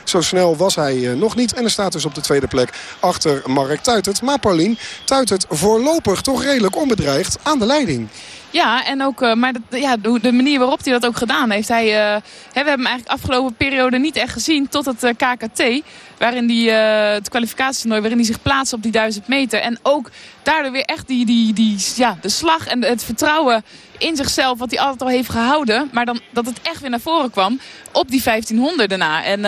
Zo snel was hij eh, nog niet. En er staat dus op de tweede plek achter Mark Tuitert. Maar Paulien, Tuitert voorlopig toch redelijk onbedreigd aan de leiding. Ja, en ook, uh, maar dat, ja, de, de, manier waarop hij dat ook gedaan heeft. Hij, uh, we hebben hem eigenlijk afgelopen periode niet echt gezien tot het uh, KKT. Waarin die, het kwalificatietoernooi, waarin hij zich plaatst op die 1000 meter. En ook daardoor weer echt die, die, die, ja, de slag en het vertrouwen in zichzelf, wat hij altijd al heeft gehouden. Maar dan, dat het echt weer naar voren kwam op die 1500 daarna. En,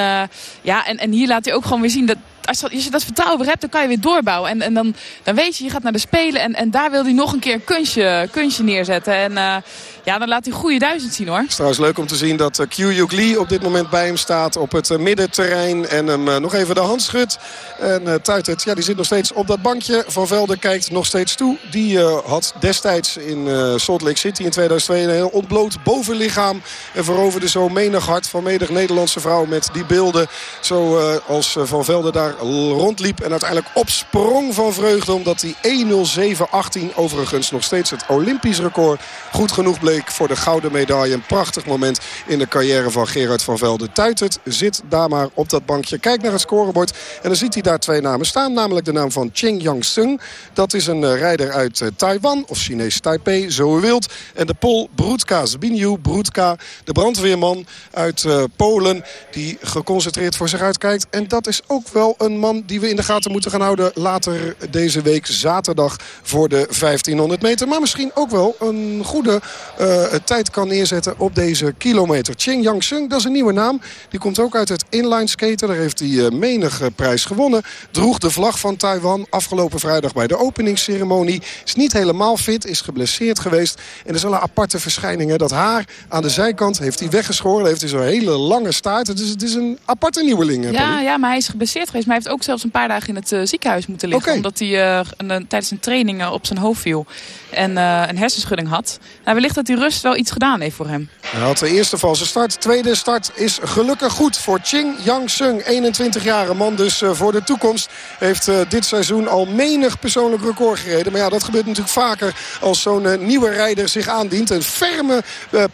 ja, en, en hier laat hij ook gewoon weer zien dat als, je dat vertrouwen hebt, dan kan je weer doorbouwen. En, en dan, dan weet je, je gaat naar de Spelen en, en daar wil hij nog een keer een kunstje, kunstje neerzetten. En uh, ja, dan laat hij goede duizend zien hoor. Het is trouwens leuk om te zien dat uh, Q Lee op dit moment bij hem staat op het uh, middenterrein. En hem nog even de hand schudt. En uh, ja, die zit nog steeds op dat bankje. Van Velde kijkt nog steeds toe. Die had destijds in Salt Lake City in 2002 een heel ontbloot bovenlichaam. En veroverde zo menig hart van menig Nederlandse vrouw met die beelden. Zo als Van Velde daar rondliep en uiteindelijk opsprong van vreugde. Omdat hij 1.07.18 overigens nog steeds het Olympisch record goed genoeg bleef voor de gouden medaille. Een prachtig moment in de carrière van Gerard van Velde. Tuitert zit daar maar op dat bankje. Kijk naar het scorebord en dan ziet hij daar twee namen staan. Namelijk de naam van Ching Yang-sung. Dat is een eh, rijder uit eh, Taiwan of Chinees Taipei, zo u wilt. En de Pol Broedka, Zbigniew Broedka, de brandweerman uit uh, Polen... die geconcentreerd voor zich uitkijkt. En dat is ook wel een man die we in de gaten moeten gaan houden... later deze week zaterdag voor de 1500 meter. Maar misschien ook wel een goede uh, tijd kan neerzetten op deze kilometer. Ching Yang-sung, dat is een nieuwe naam. Die komt ook uit het inline skaten. Daar heeft hij uh, menig prijs gewonnen. Droeg de vlag van Taiwan afgelopen vrijdag bij de openingsceremonie. Is niet helemaal fit, is geblesseerd geweest. En er is wel een aparte verschijning. Hè. Dat haar aan de zijkant heeft hij weggeschoren. Heeft hij zo'n hele lange staart. Is, het is een aparte nieuweling. Ja, ja, maar hij is geblesseerd geweest. Maar hij heeft ook zelfs een paar dagen in het uh, ziekenhuis moeten liggen. Okay. Omdat hij een, tijdens een training op zijn hoofd viel. En een hersenschudding had. Nou, wellicht dat die rust wel iets gedaan heeft voor hem. Hij had de eerste valse start. Tweede start is gelukkig goed voor Ching Yang-sung. 21-jarige man dus voor de toekomst. Heeft dit seizoen al menig persoonlijk record gereden. Maar ja, dat gebeurt natuurlijk vaker als zo'n nieuwe rijder zich aandient. Een ferme,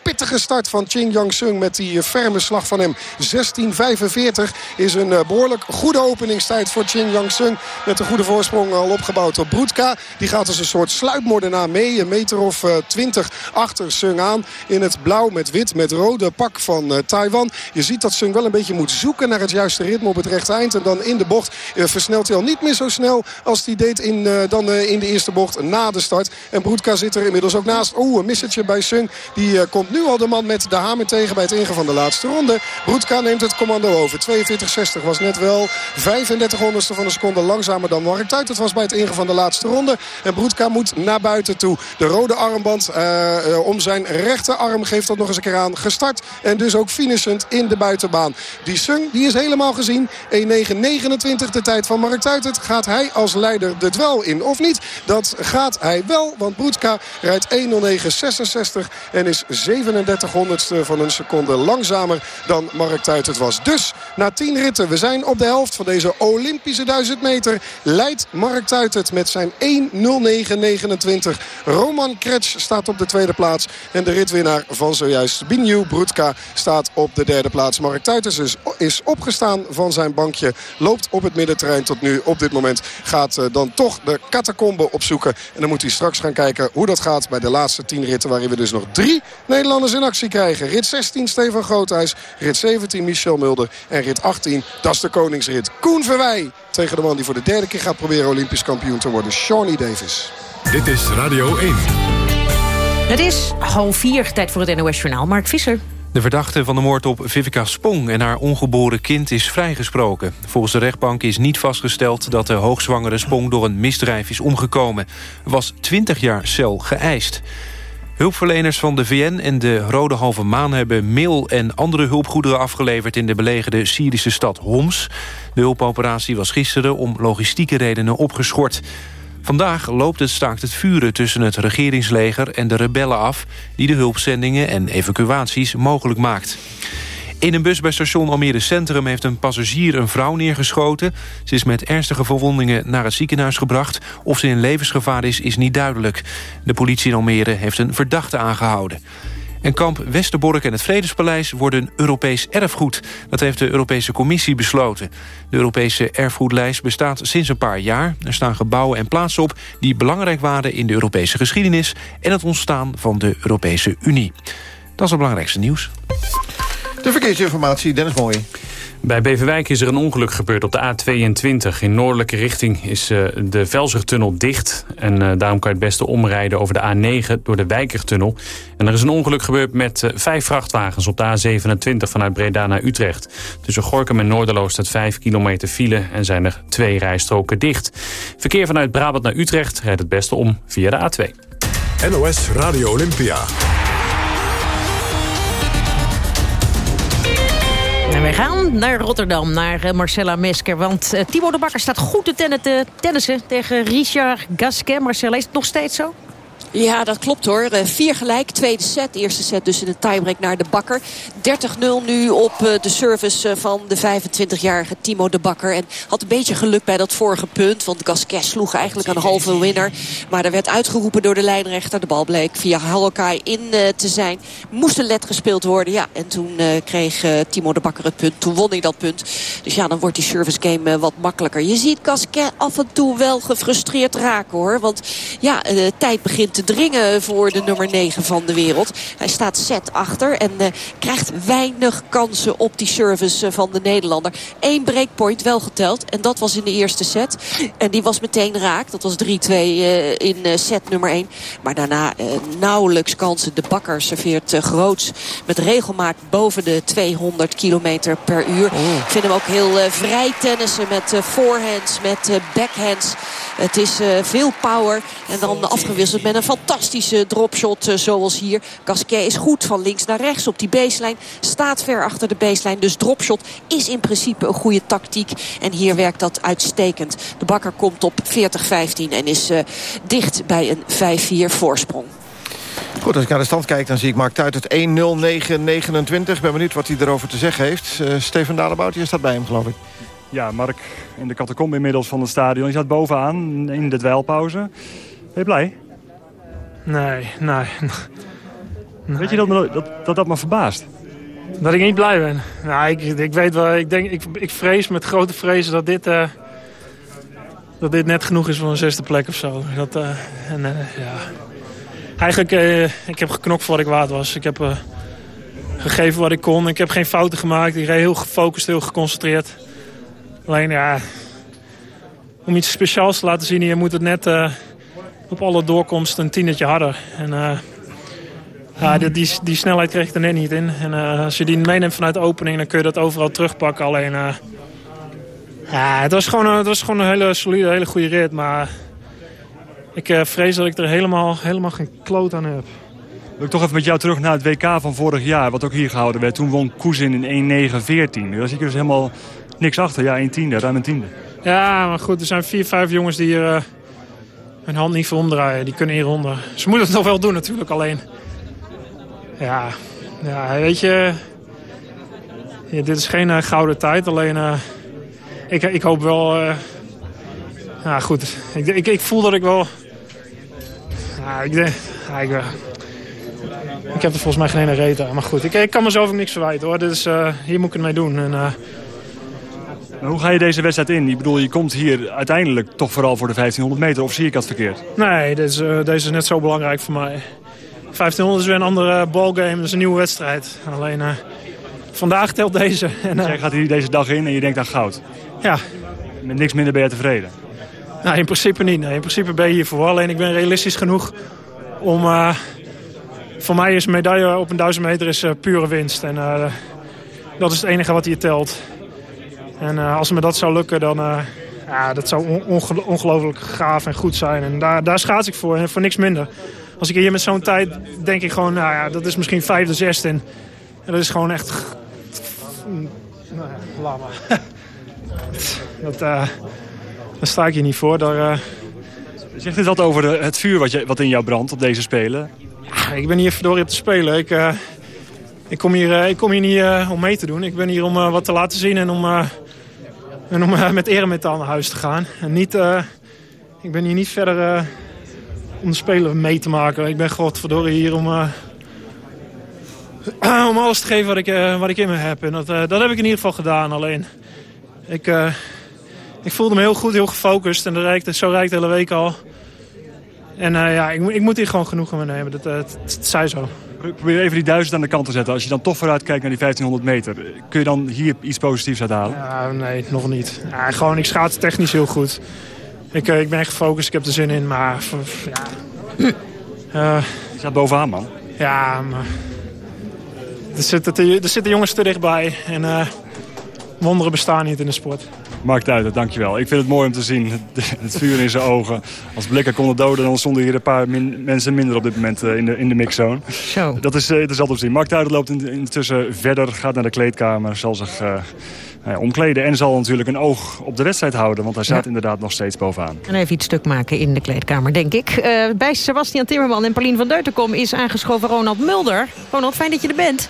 pittige start van Ching Yang-sung met die ferme slag van hem. 16.45 is een behoorlijk goede openingstijd voor Ching Yang-sung. Met een goede voorsprong al opgebouwd op Broedka. Die gaat als een soort sluitmoordenaar mee. Een meter of 20 achter Sung aan. In het blauw met wit met rode pak van uh, Taiwan. Je ziet dat Sung wel een beetje moet zoeken naar het juiste ritme op het rechte eind. En dan in de bocht uh, versnelt hij al niet meer zo snel als hij deed in, dan in de eerste bocht na de start. En Broedka zit er inmiddels ook naast. Oeh, een missertje bij Sung. Die komt nu al de man met de hamer tegen bij het ingaan van de laatste ronde. Broedka neemt het commando over. 42-60 was net wel 35 honderdste van een seconde langzamer dan Mark. Het was bij het ingaan van de laatste ronde. En Broedka moet naar buiten toe. De rode armband om zijn rechterarm geeft dat nog eens een keer aan. Gestart en dus ook finishend in de buitenbaan. Die Sung die is helemaal gezien. 1.9.29 de tijd van Mark Tuitert. Gaat hij als leider de dwel in of niet? Dat gaat hij wel, want Broedka rijdt 1.09.66 en is 37 honderdste van een seconde langzamer dan Mark Tuitert was. Dus na 10 ritten, we zijn op de helft van deze Olympische 1000 meter... leidt Mark Tuitert met zijn 1.09.29. Roman Kretsch staat op de tweede plaats. En de ritwinnaar van zojuist, Binju Brutka, staat op de derde plaats. Mark Tuiters is, is opgestaan van zijn bankje. Loopt op het middenterrein tot nu. Op dit moment gaat uh, dan toch de catacombe opzoeken. En dan moet hij straks gaan kijken hoe dat gaat bij de laatste tien ritten. Waarin we dus nog drie Nederlanders in actie krijgen. Rit 16 Stefan Groothuis. Rit 17 Michel Mulder. En rit 18 dat is de koningsrit. Koen Verwij tegen de man die voor de derde keer gaat proberen Olympisch kampioen te worden. Shawnee Davis. Dit is Radio 1. Het is half vier, tijd voor het NOS-journaal. Mark Visser. De verdachte van de moord op Vivica Spong en haar ongeboren kind is vrijgesproken. Volgens de rechtbank is niet vastgesteld dat de hoogzwangere Spong door een misdrijf is omgekomen. Er was 20 jaar cel geëist. Hulpverleners van de VN en de Rode Halve Maan hebben mail en andere hulpgoederen afgeleverd in de belegerde Syrische stad Homs. De hulpoperatie was gisteren om logistieke redenen opgeschort. Vandaag loopt het staakt het vuren tussen het regeringsleger en de rebellen af... die de hulpzendingen en evacuaties mogelijk maakt. In een bus bij station Almere Centrum heeft een passagier een vrouw neergeschoten. Ze is met ernstige verwondingen naar het ziekenhuis gebracht. Of ze in levensgevaar is, is niet duidelijk. De politie in Almere heeft een verdachte aangehouden. En kamp Westerbork en het Vredespaleis worden Europees erfgoed. Dat heeft de Europese Commissie besloten. De Europese erfgoedlijst bestaat sinds een paar jaar. Er staan gebouwen en plaatsen op die belangrijk waren in de Europese geschiedenis... en het ontstaan van de Europese Unie. Dat is het belangrijkste nieuws. De verkeersinformatie, Dennis Mooij. Bij Beverwijk is er een ongeluk gebeurd op de A22. In noordelijke richting is uh, de Velzertunnel dicht. En uh, daarom kan je het beste omrijden over de A9 door de Wijkertunnel. En er is een ongeluk gebeurd met uh, vijf vrachtwagens op de A27 vanuit Breda naar Utrecht. Tussen Gorkum en Noorderloos staat 5 kilometer file en zijn er twee rijstroken dicht. Verkeer vanuit Brabant naar Utrecht rijdt het beste om via de A2. NOS Radio Olympia. Wij gaan naar Rotterdam, naar Marcella Mesker. Want uh, Timo de Bakker staat goed te tennissen tegen Richard Gasquet. Marcella, is het nog steeds zo? Ja, dat klopt hoor. Uh, vier gelijk, tweede set. Eerste set dus in een tiebreak naar de Bakker. 30-0 nu op uh, de service uh, van de 25-jarige Timo de Bakker. En had een beetje geluk bij dat vorige punt. Want Gasquet sloeg eigenlijk een halve winner. Maar er werd uitgeroepen door de lijnrechter. De bal bleek via Halokai in te zijn. Moest een let gespeeld worden. Ja, en toen kreeg Timo de Bakker het punt. Toen won hij dat punt. Dus ja, dan wordt die service game wat makkelijker. Je ziet Gasquet af en toe wel gefrustreerd raken hoor. Want ja, de tijd begint te dringen voor de nummer 9 van de wereld. Hij staat set achter en uh, krijgt weinig kansen op die service uh, van de Nederlander. Eén breakpoint wel geteld en dat was in de eerste set. En die was meteen raak. Dat was 3-2 uh, in set nummer 1. Maar daarna nauwelijks kansen. De bakker serveert groots met regelmaat boven de 200 kilometer per uur. Oh. Ik vind hem ook heel vrij tennissen met forehands, met backhands. Het is veel power en dan afgewisseld met een fantastische dropshot zoals hier. Gasquet is goed van links naar rechts op die baseline. Staat ver achter de baseline. Dus dropshot is in principe een goede tactiek. En hier werkt dat uitstekend. De bakker komt op 40-15 en is uh, dicht bij een 5-4 voorsprong. Goed, als ik naar de stand kijk, dan zie ik Mark Tuit het 1-0-9-29. Ik ben benieuwd wat hij erover te zeggen heeft. Uh, Steven Dalebout, hier staat bij hem, geloof ik. Ja, Mark in de catacombe inmiddels van het stadion. Je staat bovenaan in de dweilpauze. Ben je blij? Nee, nee. nee. Weet je dat, dat, dat dat me verbaast? Dat ik niet blij ben. Nou, ik, ik weet wel, ik, denk, ik, ik vrees met grote vrezen dat dit, uh, dat dit net genoeg is voor een zesde plek of zo. Dat, uh, en, uh, ja. Eigenlijk, ik heb geknokt voor wat ik waard was. Ik heb gegeven wat ik kon. Ik heb geen fouten gemaakt. Ik reed heel gefocust, heel geconcentreerd. Alleen, ja, om iets speciaals te laten zien, je moet het net op alle doorkomsten een tienetje harder. En uh, ja, die, die, die, snelheid kreeg ik er net niet in. En uh, als je die meeneemt vanuit de opening, dan kun je dat overal terugpakken. Alleen, uh, ja, het was gewoon, het was gewoon een hele solide, hele goede rit. Maar ik vrees dat ik er helemaal, helemaal geen kloot aan heb. Wil ik toch even met jou terug naar het WK van vorig jaar, wat ook hier gehouden werd. Toen won Koezin in 1.9.14. Daar zie ik dus helemaal niks achter. Ja, 1 tiende, ruim een tiende. Ja, maar goed, er zijn vier, vijf jongens die hier hun hand niet voor omdraaien. Die kunnen hieronder. Ze moeten het nog wel doen natuurlijk, alleen... Ja, ja weet je... Dit is geen uh, gouden tijd, alleen... Uh, ik, ik hoop wel... Uh, ja, goed. Ik, ik, ik voel dat ik wel... Ja, ik denk... Ik, ik heb er volgens mij geen ene reet aan. Maar goed, ik, ik kan mezelf ook niks verwijten hoor. Dus hier moet ik het mee doen. En, hoe ga je deze wedstrijd in? Ik bedoel, je komt hier uiteindelijk toch vooral voor de 1500 meter. Of zie ik dat verkeerd? Nee, deze, uh, deze is net zo belangrijk voor mij. 1500 is weer een andere ballgame. Dat is een nieuwe wedstrijd. Alleen uh, vandaag telt deze. En, dus jij gaat hier deze dag in en je denkt aan goud? Ja. Met niks minder ben je tevreden? Nou, in principe niet. Nee, in principe ben je hier voor. Alleen ik ben realistisch genoeg om... Voor mij is een medaille op een duizend meter is, pure winst. En dat is het enige wat hier telt. En uh, als me dat zou lukken, dan uh, ja, dat zou onge ongelooflijk gaaf en goed zijn. En daar, daar schaats ik voor, en voor niks minder. Als ik hier met zo'n tijd denk ik gewoon, nou ja, dat is misschien vijfde, zesde. En dat is gewoon echt... Nou ja, laat maar. dat, uh, daar sta ik hier niet voor. Daar, Zegt dit wat over de, het vuur wat, je, wat in jou brandt op deze Spelen? Ja, ik ben hier verdorie op te spelen. Ik, ik, kom hier, ik kom hier niet om mee te doen. Ik ben hier om wat te laten zien en om en om uh, met eremetaal naar huis te gaan. En niet, uh, ik ben hier niet verder uh, om de speler mee te maken. Ik ben godverdorie hier om, om alles te geven wat ik, wat ik in me heb. En dat, dat heb ik in ieder geval gedaan. Alleen, ik, ik voelde me heel goed, heel gefocust. En dat zo rijdt de hele week al. En ja, ik, ik, moet hier gewoon genoegen mee nemen. Dat, het zij zo. Probeer even die duizend aan de kant te zetten. Als je dan toch vooruit kijkt naar die 1500 meter. Kun je dan hier iets positiefs uithalen? Ja, nee, nog niet. Ja, gewoon, ik schaats technisch heel goed. Ik, ik ben echt gefocust, ik heb er zin in. Maar ja... je staat bovenaan, man. Ja, maar... Er zitten, te, er zitten jongens te dichtbij. En uh, wonderen bestaan niet in de sport. Mark Duiter, dankjewel. Ik vind het mooi om te zien, het vuur in zijn ogen. Als blikken konden doden, dan stonden hier een paar min, mensen minder op dit moment uh, in de, in de mixzone. Zo. Dat is, dat is altijd te zien. Mark Duiter loopt intussen verder, gaat naar de kleedkamer, zal zich uh, omkleden. En zal natuurlijk een oog op de wedstrijd houden. Want hij staat ja. inderdaad nog steeds bovenaan. En even iets stuk maken in de kleedkamer, denk ik. Uh, bij Sebastian Timmerman en Paulien van Deutenkom is aangeschoven Ronald Mulder. Ronald, fijn dat je er bent.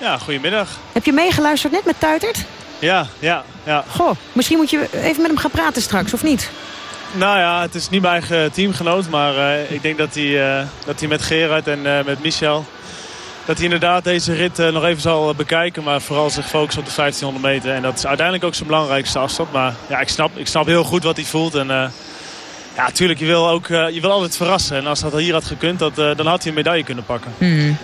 Ja, goedemiddag. Heb je meegeluisterd net met Tuitert? Ja, ja, ja. Goh, misschien moet je even met hem gaan praten straks, of niet? Nou ja, het is niet mijn eigen teamgenoot. Maar uh, ik denk dat hij, uh, dat hij met Gerard en uh, met Michel... dat hij inderdaad deze rit nog even zal bekijken. Maar vooral zich focussen op de 1500 meter. En dat is uiteindelijk ook zijn belangrijkste afstand. Maar ja, ik snap, ik snap heel goed wat hij voelt. En ja, natuurlijk, je wil, ook, je wil altijd verrassen. En als dat hier had gekund, dat, dan had hij een medaille kunnen pakken. Mm.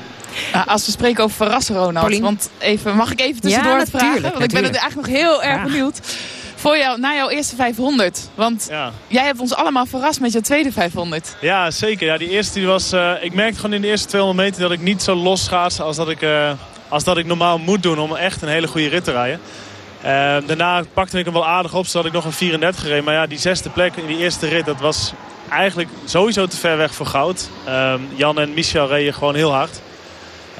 Als we spreken over verrassen, Ronald. Want even, mag ik even tussendoor ja, het vragen? Want natuurlijk. ik ben er eigenlijk nog heel erg Ja. benieuwd. Voor jou, na jouw eerste 500. Want Ja. jij hebt ons allemaal verrast met jouw tweede 500. Ja, zeker. Ja, die eerste die was, eh, ik merkte gewoon in de eerste 200 meter dat ik niet zo los schaats als dat ik, eh, als dat ik normaal moet doen om echt een hele goede rit te rijden. Eh, daarna pakte ik hem wel aardig op, zodat ik nog een 34 gereden. Maar ja, die zesde plek in die eerste rit, dat was eigenlijk sowieso te ver weg voor goud. Ehm, Jan en Michel reden gewoon heel hard.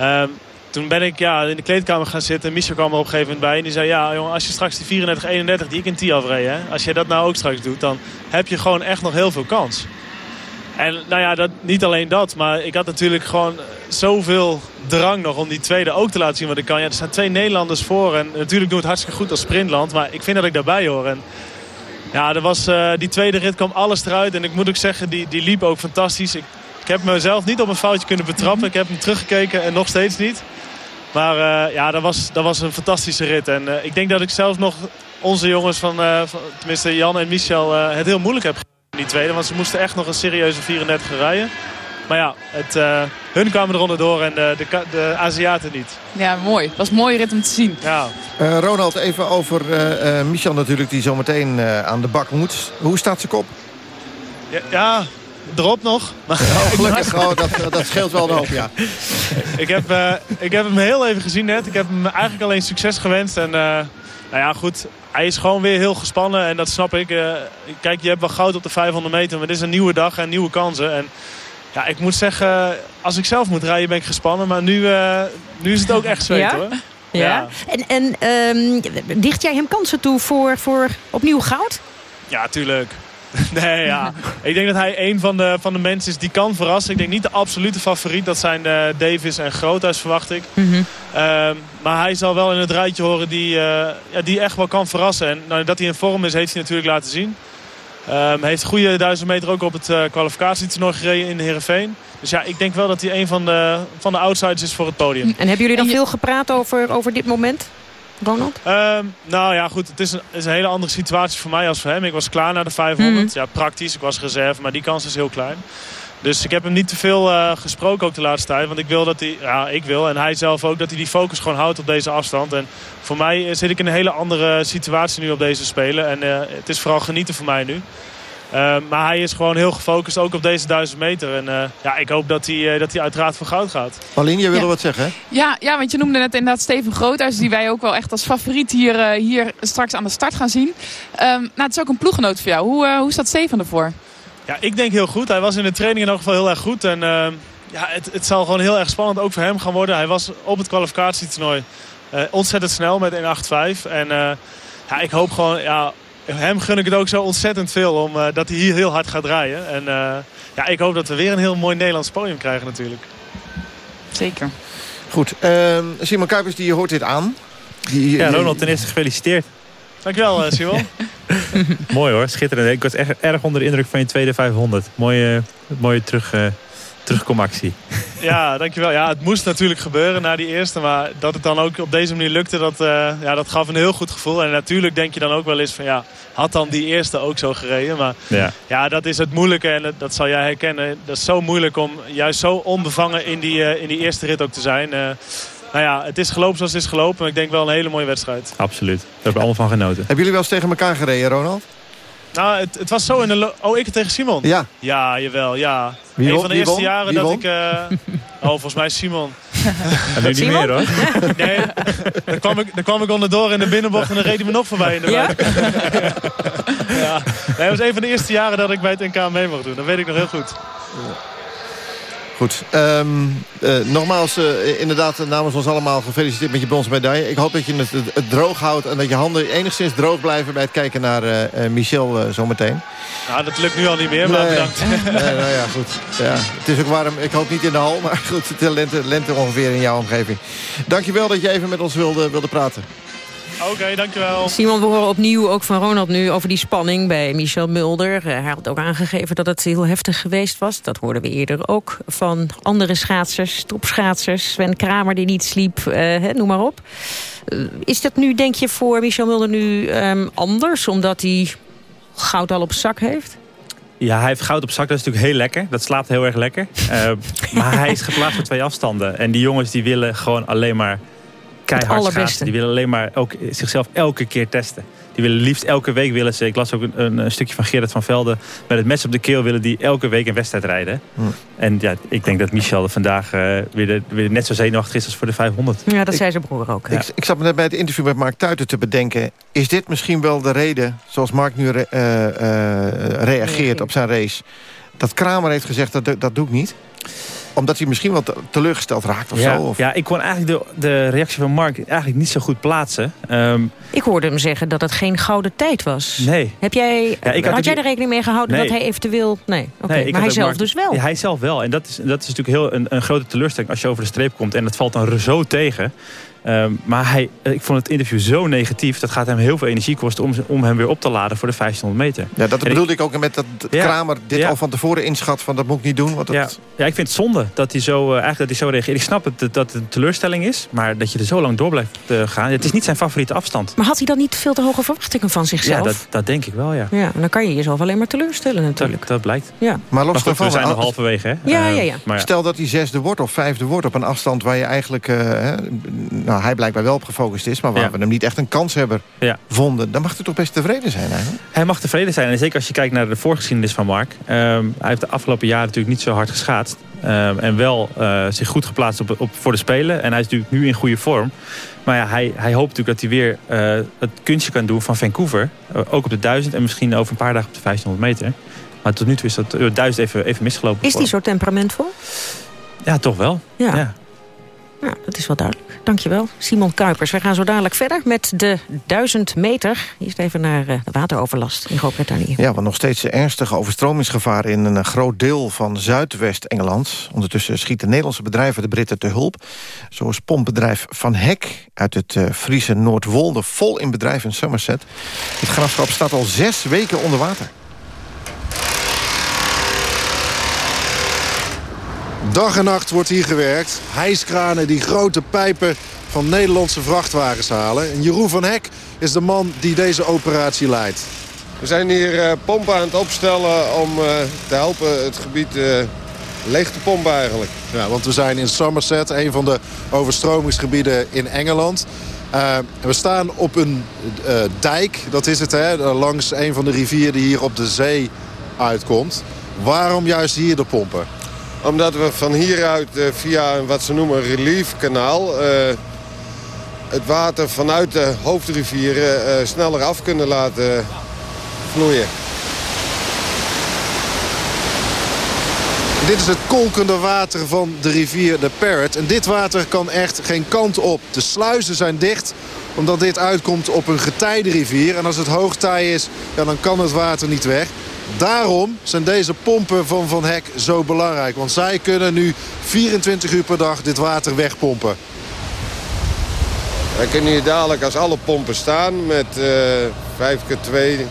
Ehm, toen ben ik ja, in de kleedkamer gaan zitten. Michel kwam er op een gegeven moment bij. En die zei, ja jongen, als je straks die 34, 31 die ik in T afreed... Hè, als je dat nou ook straks doet, dan heb je gewoon echt nog heel veel kans. En nou ja, dat, niet alleen dat. Maar ik had natuurlijk gewoon zoveel drang nog om die tweede ook te laten zien wat ik kan. Ja, er staan twee Nederlanders voor. En natuurlijk doe het hartstikke goed als sprintland. Maar ik vind dat ik daarbij hoor. En ja, er was, eh, die tweede rit kwam alles eruit. En ik moet ook zeggen, die, die liep ook fantastisch. Ik, ik heb mezelf niet op een foutje kunnen betrappen. Ik heb hem teruggekeken en nog steeds niet. Maar eh, ja, dat was, dat was een fantastische rit. En eh, ik denk dat ik zelfs nog onze jongens van, eh, van tenminste Jan en Michel, eh, het heel moeilijk heb gegeven in die tweede. Want ze moesten echt nog een serieuze 34 rijden. Maar ja, het, eh, hun kwamen er onderdoor en de, de, Aziaten niet. Ja, mooi. Het was een mooie rit om te zien. Ja. Eh, Ronald, even over eh, eh, Michel natuurlijk, die zometeen eh, aan de bak moet. Hoe staat ze kop? Ja, ja, erop nog. Maar Oh, gelukkig, oh, dat, dat scheelt wel een hoop, ja. ik, heb, eh, ik heb hem heel even gezien net. Ik heb hem eigenlijk alleen succes gewenst. En eh, nou ja, goed. Hij is gewoon weer heel gespannen en dat snap ik. Eh, kijk, je hebt wel goud op de 500 meter, maar dit is een nieuwe dag en nieuwe kansen. En ja, ik moet zeggen, als ik zelf moet rijden ben ik gespannen. Maar nu, eh, nu is het ook echt zweet Ja? hoor. Ja. En, en ehm, dicht jij hem kansen toe voor, voor opnieuw goud? Ja, tuurlijk. Nee, ja. Ik denk dat hij een van de, van de mensen is die kan verrassen. Ik denk niet de absolute favoriet. Dat zijn eh, Davis en Groothuis, verwacht ik. Ehm, maar hij zal wel in het rijtje horen die, eh, ja, die echt wel kan verrassen. En nou, dat hij in vorm is, heeft hij natuurlijk laten zien. Ehm, heeft goede duizend meter ook op het eh kwalificatietoernooi gereden in Heerenveen. Dus ja, ik denk wel dat hij een van de, van de outsiders is voor het podium. En hebben jullie dan veel gepraat over, over dit moment, Ronald? Ehm, nou ja, goed. Het is een, is een hele andere situatie voor mij als voor hem. Ik was klaar naar de 500. Mhm. Ja, praktisch. Ik was reserve, maar die kans is heel klein. Dus ik heb hem niet te veel eh, gesproken ook de laatste tijd. Want ik wil dat hij, ja, ik wil en hij zelf ook, dat hij die focus gewoon houdt op deze afstand. En voor mij eh, zit ik in een hele andere situatie nu op deze spelen. En eh, het is vooral genieten voor mij nu. Ehm, maar hij is gewoon heel gefocust ook op deze 1000 meter. En eh, ja, ik hoop dat hij, eh, dat hij uiteraard voor goud gaat. Paulien, je wilde Ja. wat zeggen, hè? Ja, ja, want je noemde net inderdaad Steven Groothuis... die wij ook wel echt als favoriet hier, eh, hier straks aan de start gaan zien. Ehm, nou, het is ook een ploeggenoot voor jou. Hoe, eh, hoe staat Steven ervoor? Ja, ik denk heel goed. Hij was in de training in elk geval heel erg goed. En eh, ja, het, het zal gewoon heel erg spannend ook voor hem gaan worden. Hij was op het kwalificatietoernooi eh, ontzettend snel met 1.8.5. En eh, ja, ik hoop gewoon... Ja, hem gun ik het ook zo ontzettend veel om eh, dat hij hier heel hard gaat draaien. En eh, ja, ik hoop dat we weer een heel mooi Nederlands podium krijgen natuurlijk. Zeker. Goed, ehm, Simon Kuipers, die hoort dit aan. Die, Ja, die- Ronald, ten eerste gefeliciteerd. Dankjewel, eh, Simon. Mooi hoor, schitterend. Ik was echt erg onder de indruk van je tweede 500. Mooie, mooie terug, eh, terugkomactie. Ja, dankjewel. Ja, het moest natuurlijk gebeuren na die eerste. Maar dat het dan ook op deze manier lukte, dat, eh, ja, dat gaf een heel goed gevoel. En natuurlijk denk je dan ook wel eens van ja, had dan die eerste ook zo gereden. Maar Ja. ja, dat is het moeilijke en dat, dat zal jij herkennen. Dat is zo moeilijk om juist zo onbevangen in die, eh, in die eerste rit ook te zijn. Eh, nou ja, het is gelopen zoals het is gelopen. Maar ik denk wel een hele mooie wedstrijd. Absoluut. We hebben er allemaal van genoten. Hebben jullie wel eens tegen elkaar gereden, Ronald? Nou, het, het was zo in de... Oh, ik tegen Simon? Ja. Ja, jawel, ja. Wie een won? van de Wie eerste won? jaren Wie dat won? ik... eh, Oh, volgens mij Simon. En nu niet Simon? meer hoor. Nee, dan kwam, ik, dan kwam ik onderdoor in de binnenbocht en dan reden we nog voorbij in de Ja? ja. Nee, het was een van de eerste jaren dat ik bij het NK mee mocht doen. Dat weet ik nog heel goed. Goed. Ehm, eh, nogmaals, eh, inderdaad namens ons allemaal gefeliciteerd met je bronzen medaille. Ik hoop dat je het, het, het droog houdt en dat je handen enigszins droog blijven... bij het kijken naar eh, Michel zometeen. Nou, dat lukt nu al niet meer, maar Nee. bedankt. Nee, nou ja, goed. Ja, het is ook warm. Ik hoop niet in de hal, maar goed, het is lente, lente ongeveer in jouw omgeving. Dankjewel dat je even met ons wilde, wilde praten. Oké, dankjewel. Simon, we horen opnieuw ook van Ronald nu over die spanning bij Michel Mulder. Eh, hij had ook aangegeven dat het heel heftig geweest was. Dat hoorden we eerder ook van andere schaatsers, topschaatsers. Sven Kramer die niet sliep, eh, hè, noem maar op. Eh, is dat nu, denk je, voor Michel Mulder nu ehm, anders? Omdat hij goud al op zak heeft? Ja, hij heeft goud op zak. Dat is natuurlijk heel lekker. Dat slaapt heel erg lekker. Eh, maar hij is geplaatst voor twee afstanden. En die jongens die willen gewoon alleen maar keihard allerbeste. schaatsen. Die willen alleen maar ook zichzelf elke keer testen. Die willen liefst elke week willen ze. Ik las ook een, stukje van Gerard van Velde. Met het mes op de keel willen die elke week een wedstrijd rijden. En ja, ik denk dat Michel vandaag eh, weer, de- weer net zo zenuwachtig is als voor de 500. Ja, dat zei zijn broer ook. Ik, ik zat me net bij het interview met Mark Tuiten te bedenken... is dit misschien wel de reden, zoals Mark nu re- eh, eh, reageert op zijn race... dat Kramer heeft gezegd, dat, dat doe ik niet? Omdat hij misschien wel te- teleurgesteld raakt of ja, zo? Of? ja, ik kon eigenlijk de, de reactie van Mark eigenlijk niet zo goed plaatsen. Ehm, Ik hoorde hem zeggen dat het geen gouden tijd was. nee. Heb jij, Ja, ik had jij er rekening mee gehouden Nee. dat hij eventueel... Nee, oké. Nee, ik maar hij zelf Mark- dus wel. Ja, hij zelf wel. En dat is, dat is natuurlijk heel een, een grote teleurstelling als je over de streep komt. En dat valt dan zo tegen. Ehm, maar hij, eh, ik vond het interview zo negatief. Dat gaat hem heel veel energie kosten om, om hem weer op te laden voor de 1500 meter. Ja, dat En bedoelde ik ook met dat Ja. Kramer dit Ja. al van tevoren inschat... van dat moet ik niet doen, want dat... Ja, ja, ik vind het zonde dat hij zo, eh, eigenlijk dat hij zo reageert. Ik snap het, dat dat het een teleurstelling is. Maar dat je er zo lang door blijft eh, gaan. Het is niet zijn favoriete afstand. Maar had hij dan niet veel te hoge verwachtingen van zichzelf? Ja, dat, dat denk ik wel, ja. Ja, en dan kan je jezelf alleen maar teleurstellen natuurlijk. dat blijkt. Ja. Maar los goed, daarvan, we zijn nog halverwege, hè? Ja, ja, ja. Maar ja. Stel dat hij zesde wordt of vijfde wordt op een afstand waar je eigenlijk... eh, hè, nou, hij blijkbaar wel op gefocust is, maar waar Ja. we hem niet echt een kanshebber Ja. vonden. Dan mag hij toch best tevreden zijn eigenlijk? Hij mag tevreden zijn. En zeker als je kijkt naar de voorgeschiedenis van Mark. Ehm, hij heeft de afgelopen jaren natuurlijk niet zo hard geschaatst. Ehm, en wel eh, zich goed geplaatst op, op, voor de Spelen. En hij is natuurlijk nu in goede vorm. Maar ja, hij, hij hoopt natuurlijk dat hij weer eh, het kunstje kan doen van Vancouver. Eh, ook op de 1000 en misschien over een paar dagen op de 1500 meter. Maar tot nu toe is dat eh, 1000 even, even misgelopen. Is die zo temperamentvol? Ja, toch wel. Ja. ja. Ja, dat is wel duidelijk. Dankjewel, Simon Kuipers. We gaan zo dadelijk verder met de 1000 meter. Eerst even naar eh, de wateroverlast in Groot-Brittannië. Ja, want nog steeds ernstige overstromingsgevaar in een groot deel van Zuidwest-Engeland. Ondertussen schieten Nederlandse bedrijven de Britten te hulp. Zo is pompbedrijf Van Hek uit het eh, Friese Noordwolde vol in bedrijf in Somerset. Het graafschap staat al zes weken onder water. Dag en nacht wordt hier gewerkt. Hijskranen die grote pijpen van Nederlandse vrachtwagens halen. En Jeroen van Hek is de man die deze operatie leidt. We zijn hier eh, pompen aan het opstellen om eh, te helpen het gebied eh, leeg te pompen eigenlijk. Ja, want we zijn in Somerset, een van de overstromingsgebieden in Engeland. En we staan op een dijk, dat is het, hè, langs een van de rivieren die hier op de zee uitkomt. Waarom juist hier de pompen? Omdat we van hieruit eh, via een, wat ze noemen reliefkanaal... eh, het water vanuit de hoofdrivieren eh, sneller af kunnen laten vloeien. Dit is het kolkende water van de rivier de Parrot. En dit water kan echt geen kant op. De sluizen zijn dicht omdat dit uitkomt op een getijdenrivier. En als het hoogtij is, dan kan het water niet weg. Daarom zijn deze pompen van Van Hek zo belangrijk. Want zij kunnen nu 24 uur per dag dit water wegpompen. Dan kunnen hier dadelijk als alle pompen staan met eh 5 keer 2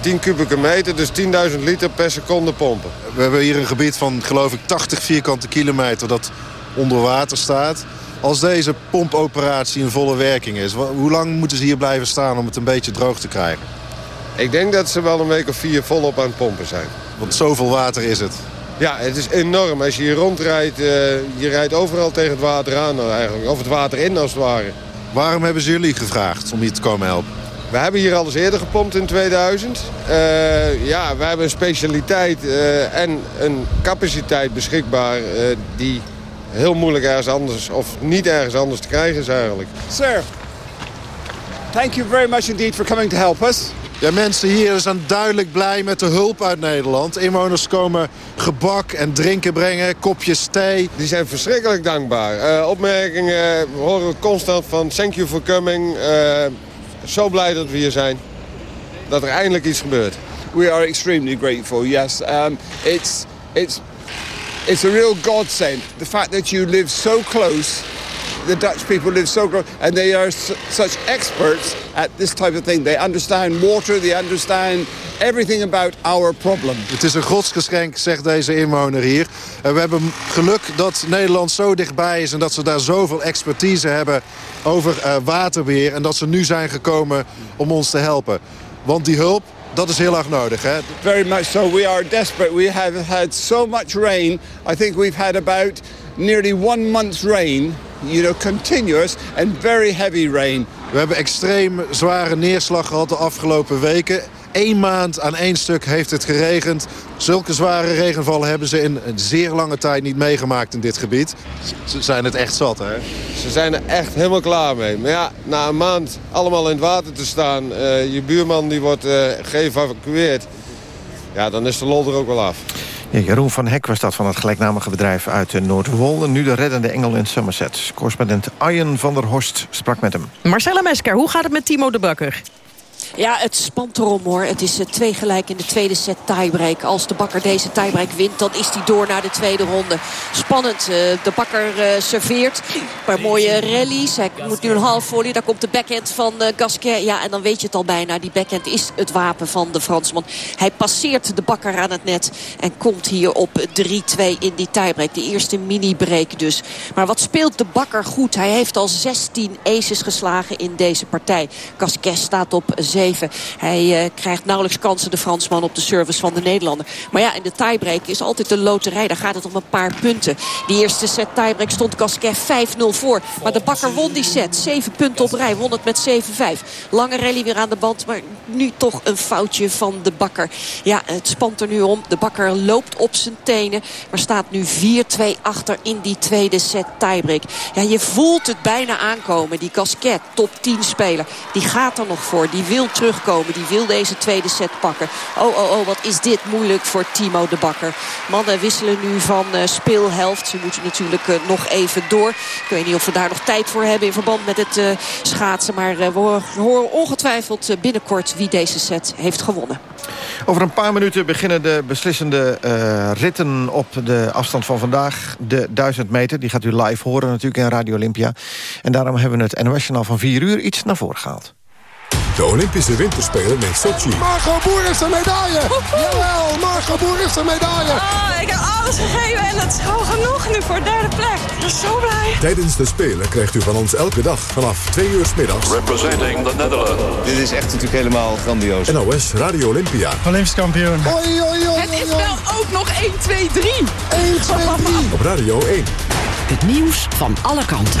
10 kubieke meter, dus 10.000 liter per seconde pompen. We hebben hier een gebied van, geloof ik, 80 vierkante kilometer dat onder water staat. Als deze pompoperatie in volle werking is, hoe lang moeten ze hier blijven staan om het een beetje droog te krijgen? Ik denk dat ze wel een week of vier volop aan het pompen zijn. Want zoveel water is het. Ja, het is enorm. Als je hier rondrijdt, uh, je rijdt overal tegen het water aan nou, eigenlijk. Of het water in als het ware. Waarom hebben ze jullie gevraagd om hier te komen helpen? We hebben hier al eens eerder gepompt in 2000. Uh, ja, we hebben een specialiteit uh, en een capaciteit beschikbaar... die heel moeilijk ergens anders of niet ergens anders te krijgen is eigenlijk. Sir, thank you very much indeed for coming to help us. Ja, mensen hier zijn duidelijk blij met de hulp uit Nederland. Inwoners komen gebak en drinken brengen, kopjes thee. Die zijn verschrikkelijk dankbaar. Uh, opmerkingen horen we constant van thank you for coming. Uh, zo blij dat we hier zijn. Dat er eindelijk iets gebeurt. We are extremely grateful, yes. Um, it's, it's, it's a real godsend. The fact that you live so close the Dutch people live so close, and they are such experts at this type of thing. They understand water, they understand everything about our problem. Het is een godsgeschenk, zegt deze inwoner hier. En we hebben geluk dat Nederland zo dichtbij is... en dat ze daar zoveel expertise hebben over uh, waterbeheer... en dat ze nu zijn gekomen om ons te helpen. Want die hulp, dat is heel erg nodig, hè? Very much so. We are desperate. We have had so much rain. I think we've had about nearly one month's rain you know, continuous and very heavy rain. We hebben extreem zware neerslag gehad de afgelopen weken. Eén maand aan één stuk heeft het geregend. Zulke zware regenvallen hebben ze in een zeer lange tijd niet meegemaakt in dit gebied. Ze zijn het echt zat, hè? Ze zijn er echt helemaal klaar mee. Maar ja, na een maand allemaal in het water te staan... Uh, je buurman die wordt uh, geëvacueerd... ja, dan is de lol er ook wel af. Jeroen van Hek was dat van het gelijknamige bedrijf uit Noordwol. En nu de reddende engel in Somerset. Correspondent Arjen van der Horst sprak met hem. Marcella Mesker, hoe gaat het met Timo de Bakker? Ja, het spant erom hoor. Het is eh, twee gelijk in de tweede set tiebreak. Als de bakker deze tiebreak wint, dan is hij door naar de tweede ronde. Spannend. Eh, de bakker uh, serveert. Een paar mooie rallies. Hij moet nu een half volley. Daar komt de backhand van Gasquet. Ja, en dan weet je het al bijna. Die backhand is het wapen van de Fransman. Hij passeert de bakker aan het net. En komt hier op 3-2 in die tiebreak. De eerste mini-break dus. Maar wat speelt de bakker goed? Hij heeft al 16 aces geslagen in deze partij. Gasquet staat op 7. Hij uh, krijgt nauwelijks kansen, de Fransman, op de service van de Nederlander. Maar ja, in de tiebreak is altijd de loterij. Daar gaat het om een paar punten. Die eerste set tiebreak stond Gasquet 5-0 voor. Maar de bakker won die set. 7 punten op rij. Won het met 7-5. Lange rally weer aan de band. Maar nu toch een foutje van de bakker. Ja, het spant er nu om. De bakker loopt op zijn tenen. Maar staat nu 4-2 achter in die tweede set tiebreak. Ja, je voelt het bijna aankomen. Die Gasquet, top 10 speler. Die gaat er nog voor. Die wil terugkomen. Die wil deze tweede set pakken. Oh, oh, oh, wat is dit moeilijk voor Timo de Bakker. Mannen wisselen nu van uh, speelhelft. Ze moeten natuurlijk uh, nog even door. Ik weet niet of we daar nog tijd voor hebben in verband met het uh, schaatsen. Maar we horen ongetwijfeld binnenkort wie deze set heeft gewonnen. Over een paar minuten beginnen de beslissende ritten op de afstand van vandaag. De 1000 meter, die gaat u live horen natuurlijk in Radio Olympia. En daarom hebben we het NOS-journaal van 4 uur iets naar voren gehaald. De Olympische Winterspelen in Sochi. Marco Boer is de medaille! Jawel, Marco Boer is de medaille! Oh, ik heb alles gegeven en dat is gewoon genoeg nu voor derde plek. Ik ben zo blij. Tijdens de Spelen krijgt u van ons elke dag vanaf 2 uur s middags... Representing the Netherlands. Dit is echt natuurlijk helemaal grandioos. NOS Radio Olympia. Olympisch kampioen. Oei, oei, oei, Het is wel ook nog 1, 2, 3. 1, 2, 3. Op Radio 1. Het nieuws van alle kanten.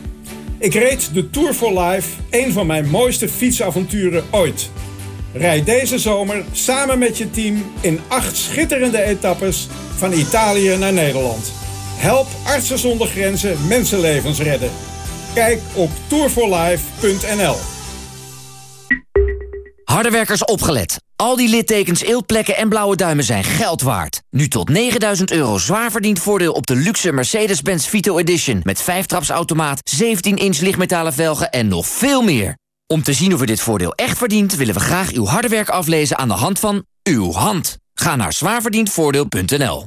Ik reed de Tour for Life, een van mijn mooiste fietsavonturen ooit. Rijd deze zomer samen met je team in acht schitterende etappes van Italië naar Nederland. Help Artsen zonder Grenzen mensenlevens redden. Kijk op tourforlife.nl. Hardewerkers opgelet. Al die littekens, eeltplekken en blauwe duimen zijn geld waard. Nu tot 9000 euro zwaar verdiend voordeel op de luxe Mercedes-Benz Vito Edition... met 5-trapsautomaat, 17-inch lichtmetalen velgen en nog veel meer. Om te zien of u dit voordeel echt verdient... willen we graag uw harde werk aflezen aan de hand van uw hand. Ga naar zwaarverdiendvoordeel.nl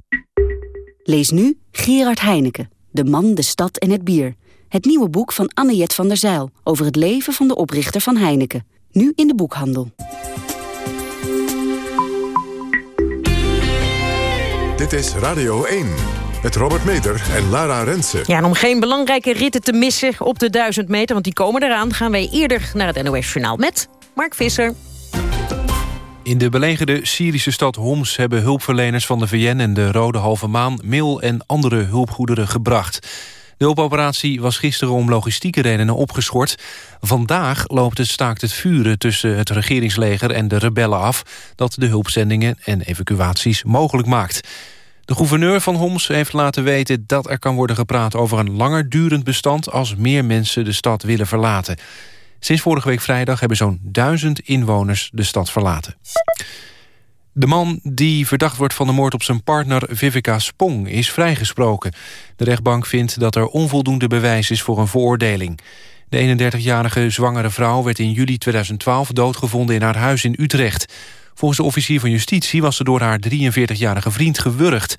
Lees nu Gerard Heineken, De man, de stad en het bier. Het nieuwe boek van Anne-Jet van der Zijl... over het leven van de oprichter van Heineken. Nu in de boekhandel. Dit is Radio 1. Met Robert Meder en Lara Rensen. Ja, en om geen belangrijke ritten te missen op de 1000 meter... want die komen eraan, gaan wij eerder naar het NOS-journaal met Mark Visser. In de belegerde Syrische stad Homs hebben hulpverleners van de VN en de Rode Halve Maan meel en andere hulpgoederen gebracht. De hulpoperatie was gisteren om logistieke redenen opgeschort. Vandaag loopt het staakt het vuren tussen het regeringsleger en de rebellen af... dat de hulpzendingen en evacuaties mogelijk maakt. De gouverneur van Homs heeft laten weten dat er kan worden gepraat... over een langer durend bestand als meer mensen de stad willen verlaten. Sinds vorige week vrijdag hebben zo'n duizend inwoners de stad verlaten. De man die verdacht wordt van de moord op zijn partner Vivica Spong is vrijgesproken. De rechtbank vindt dat er onvoldoende bewijs is voor een veroordeling. De 31-jarige zwangere vrouw werd in juli 2012 doodgevonden in haar huis in Utrecht. Volgens de officier van justitie was ze door haar 43-jarige vriend gewurgd.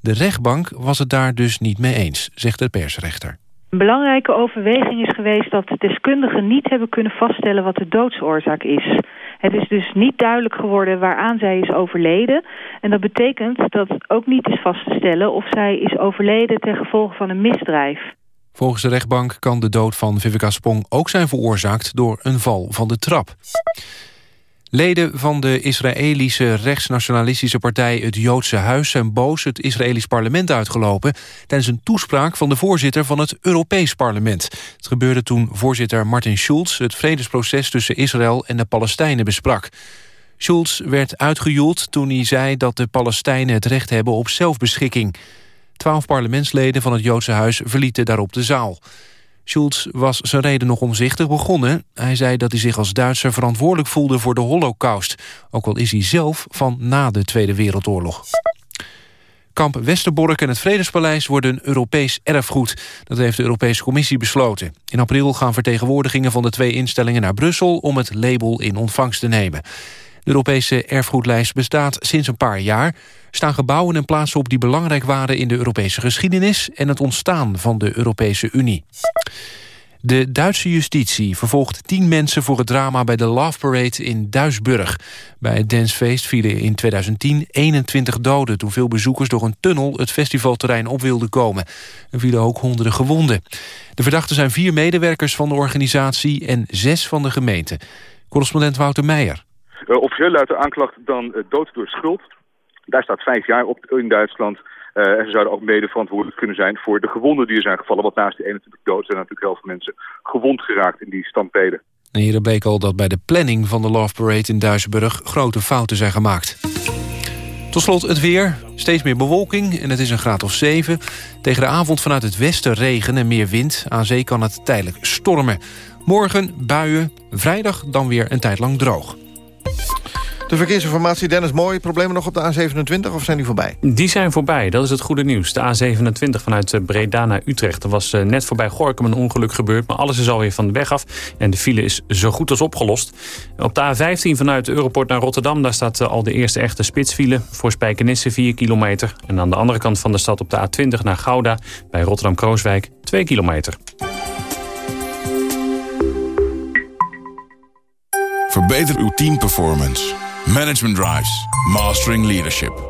De rechtbank was het daar dus niet mee eens, zegt de persrechter. Een belangrijke overweging is geweest dat deskundigen niet hebben kunnen vaststellen wat de doodsoorzaak is. Het is dus niet duidelijk geworden waaraan zij is overleden. En dat betekent dat ook niet is vast te stellen of zij is overleden ten gevolge van een misdrijf. Volgens de rechtbank kan de dood van Vivica Spong ook zijn veroorzaakt door een val van de trap. Leden van de Israëlische rechtsnationalistische partij Het Joodse Huis... zijn boos het Israëlisch parlement uitgelopen... tijdens een toespraak van de voorzitter van het Europees Parlement. Het gebeurde toen voorzitter Martin Schulz... het vredesproces tussen Israël en de Palestijnen besprak. Schulz werd uitgejoeld toen hij zei dat de Palestijnen het recht hebben op zelfbeschikking. Twaalf parlementsleden van het Joodse Huis verlieten daarop de zaal. Schulz was zijn reden nog omzichtig begonnen. Hij zei dat hij zich als Duitser verantwoordelijk voelde voor de holocaust. Ook al is hij zelf van na de Tweede Wereldoorlog. Kamp Westerbork en het Vredespaleis worden Europees erfgoed. Dat heeft de Europese Commissie besloten. In april gaan vertegenwoordigingen van de twee instellingen naar Brussel... om het label in ontvangst te nemen. De Europese erfgoedlijst bestaat sinds een paar jaar staan gebouwen en plaatsen op die belangrijk waren in de Europese geschiedenis en het ontstaan van de Europese Unie. De Duitse justitie vervolgt tien mensen voor het drama bij de Love Parade in Duisburg. Bij het dancefeest vielen in 2010 21 doden... toen veel bezoekers door een tunnel het festivalterrein op wilden komen. Er vielen ook honderden gewonden. De verdachten zijn vier medewerkers van de organisatie en zes van de gemeente. Correspondent Wouter Meijer. Uh, officieel luidt de aanklacht dan uh, dood door schuld. Daar staat vijf jaar op in Duitsland. En ze zouden ook mede verantwoordelijk kunnen zijn voor de gewonden die er zijn gevallen. Want naast die 21 doden zijn natuurlijk heel veel mensen gewond geraakt in die stampeden. En hier bleek al dat bij de planning van de Love Parade in Duisenburg grote fouten zijn gemaakt. Tot slot het weer. Steeds meer bewolking en het is een graad of 7. Tegen de avond vanuit het westen regen en meer wind. Aan zee kan het tijdelijk stormen. Morgen buien, vrijdag dan weer een tijd lang droog. De verkeersinformatie, Dennis Mooi. Problemen nog op de A27 of zijn die voorbij? Die zijn voorbij, dat is het goede nieuws. De A27 vanuit eh, Breda naar Utrecht. Er was eh, net voorbij Gorkum een ongeluk gebeurd... maar alles is alweer van de weg af en de file is zo goed als opgelost. Op de A15 vanuit Europort naar Rotterdam... daar staat eh, al de eerste echte spitsfile voor Spijkenisse 4 kilometer. En aan de andere kant van de stad op de A20 naar Gouda... bij Rotterdam-Krooswijk 2 kilometer. Verbeter uw teamperformance... Management Drives. Mastering Leadership.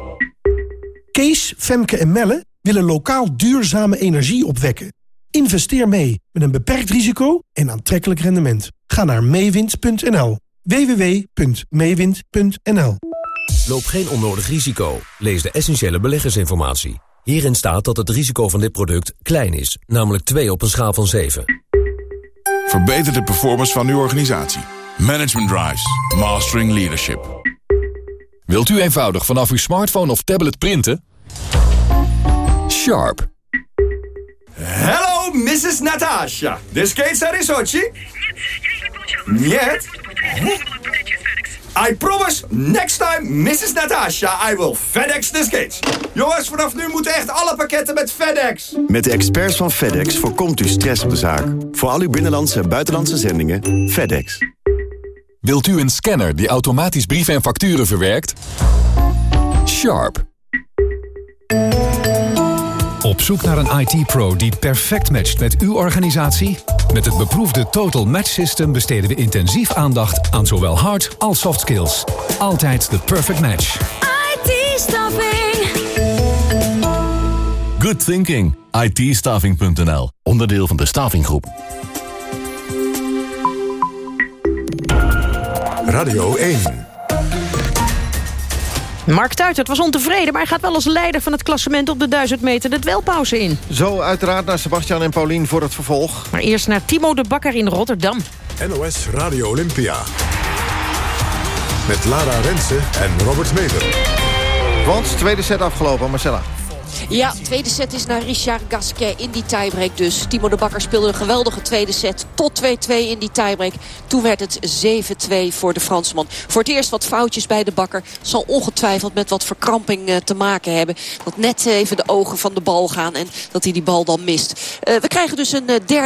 Kees, Femke en Melle willen lokaal duurzame energie opwekken. Investeer mee met een beperkt risico en aantrekkelijk rendement. Ga naar meewind.nl. www.meewind.nl Loop geen onnodig risico. Lees de essentiële beleggersinformatie. Hierin staat dat het risico van dit product klein is, namelijk 2 op een schaal van 7. Verbeter de performance van uw organisatie. Management Drives. Mastering Leadership. Wilt u eenvoudig vanaf uw smartphone of tablet printen? Sharp. Hello, Mrs. Natasha. The skates are in Sochi? Нет. I promise, next time, Mrs. Natasha, I will FedEx the skates. Jongens, vanaf nu moeten echt alle pakketten met FedEx. Met de experts van FedEx voorkomt u stress op de zaak. Voor al uw binnenlandse en buitenlandse zendingen, FedEx. Wilt u een scanner die automatisch brieven en facturen verwerkt? Sharp. Op zoek naar een IT-pro die perfect matcht met uw organisatie? Met het beproefde Total Match System besteden we intensief aandacht aan zowel hard als soft skills. Altijd de perfect match. IT-staffing. Good thinking. ITstaffing.nl. Onderdeel van de Staffinggroep. Radio 1. Mark Tuitert was ontevreden, maar hij gaat wel als leider van het klassement op de 1000 meter de dwelpauze in. Zo uiteraard naar Sebastian en Paulien voor het vervolg. Maar eerst naar Timo de Bakker in Rotterdam. NOS Radio Olympia. Met Lara Rensen en Robert Meder. Want tweede set afgelopen, Marcella. Ja, tweede set is naar Richard Gasquet in die tiebreak dus. Timo de Bakker speelde een geweldige tweede set. Tot 2-2 in die tiebreak. Toen werd het 7-2 voor de Fransman. Voor het eerst wat foutjes bij de Bakker. Zal ongetwijfeld met wat verkramping uh, te maken hebben. Dat net even de ogen van de bal gaan en dat hij die bal dan mist. Uh, we krijgen dus een uh, derde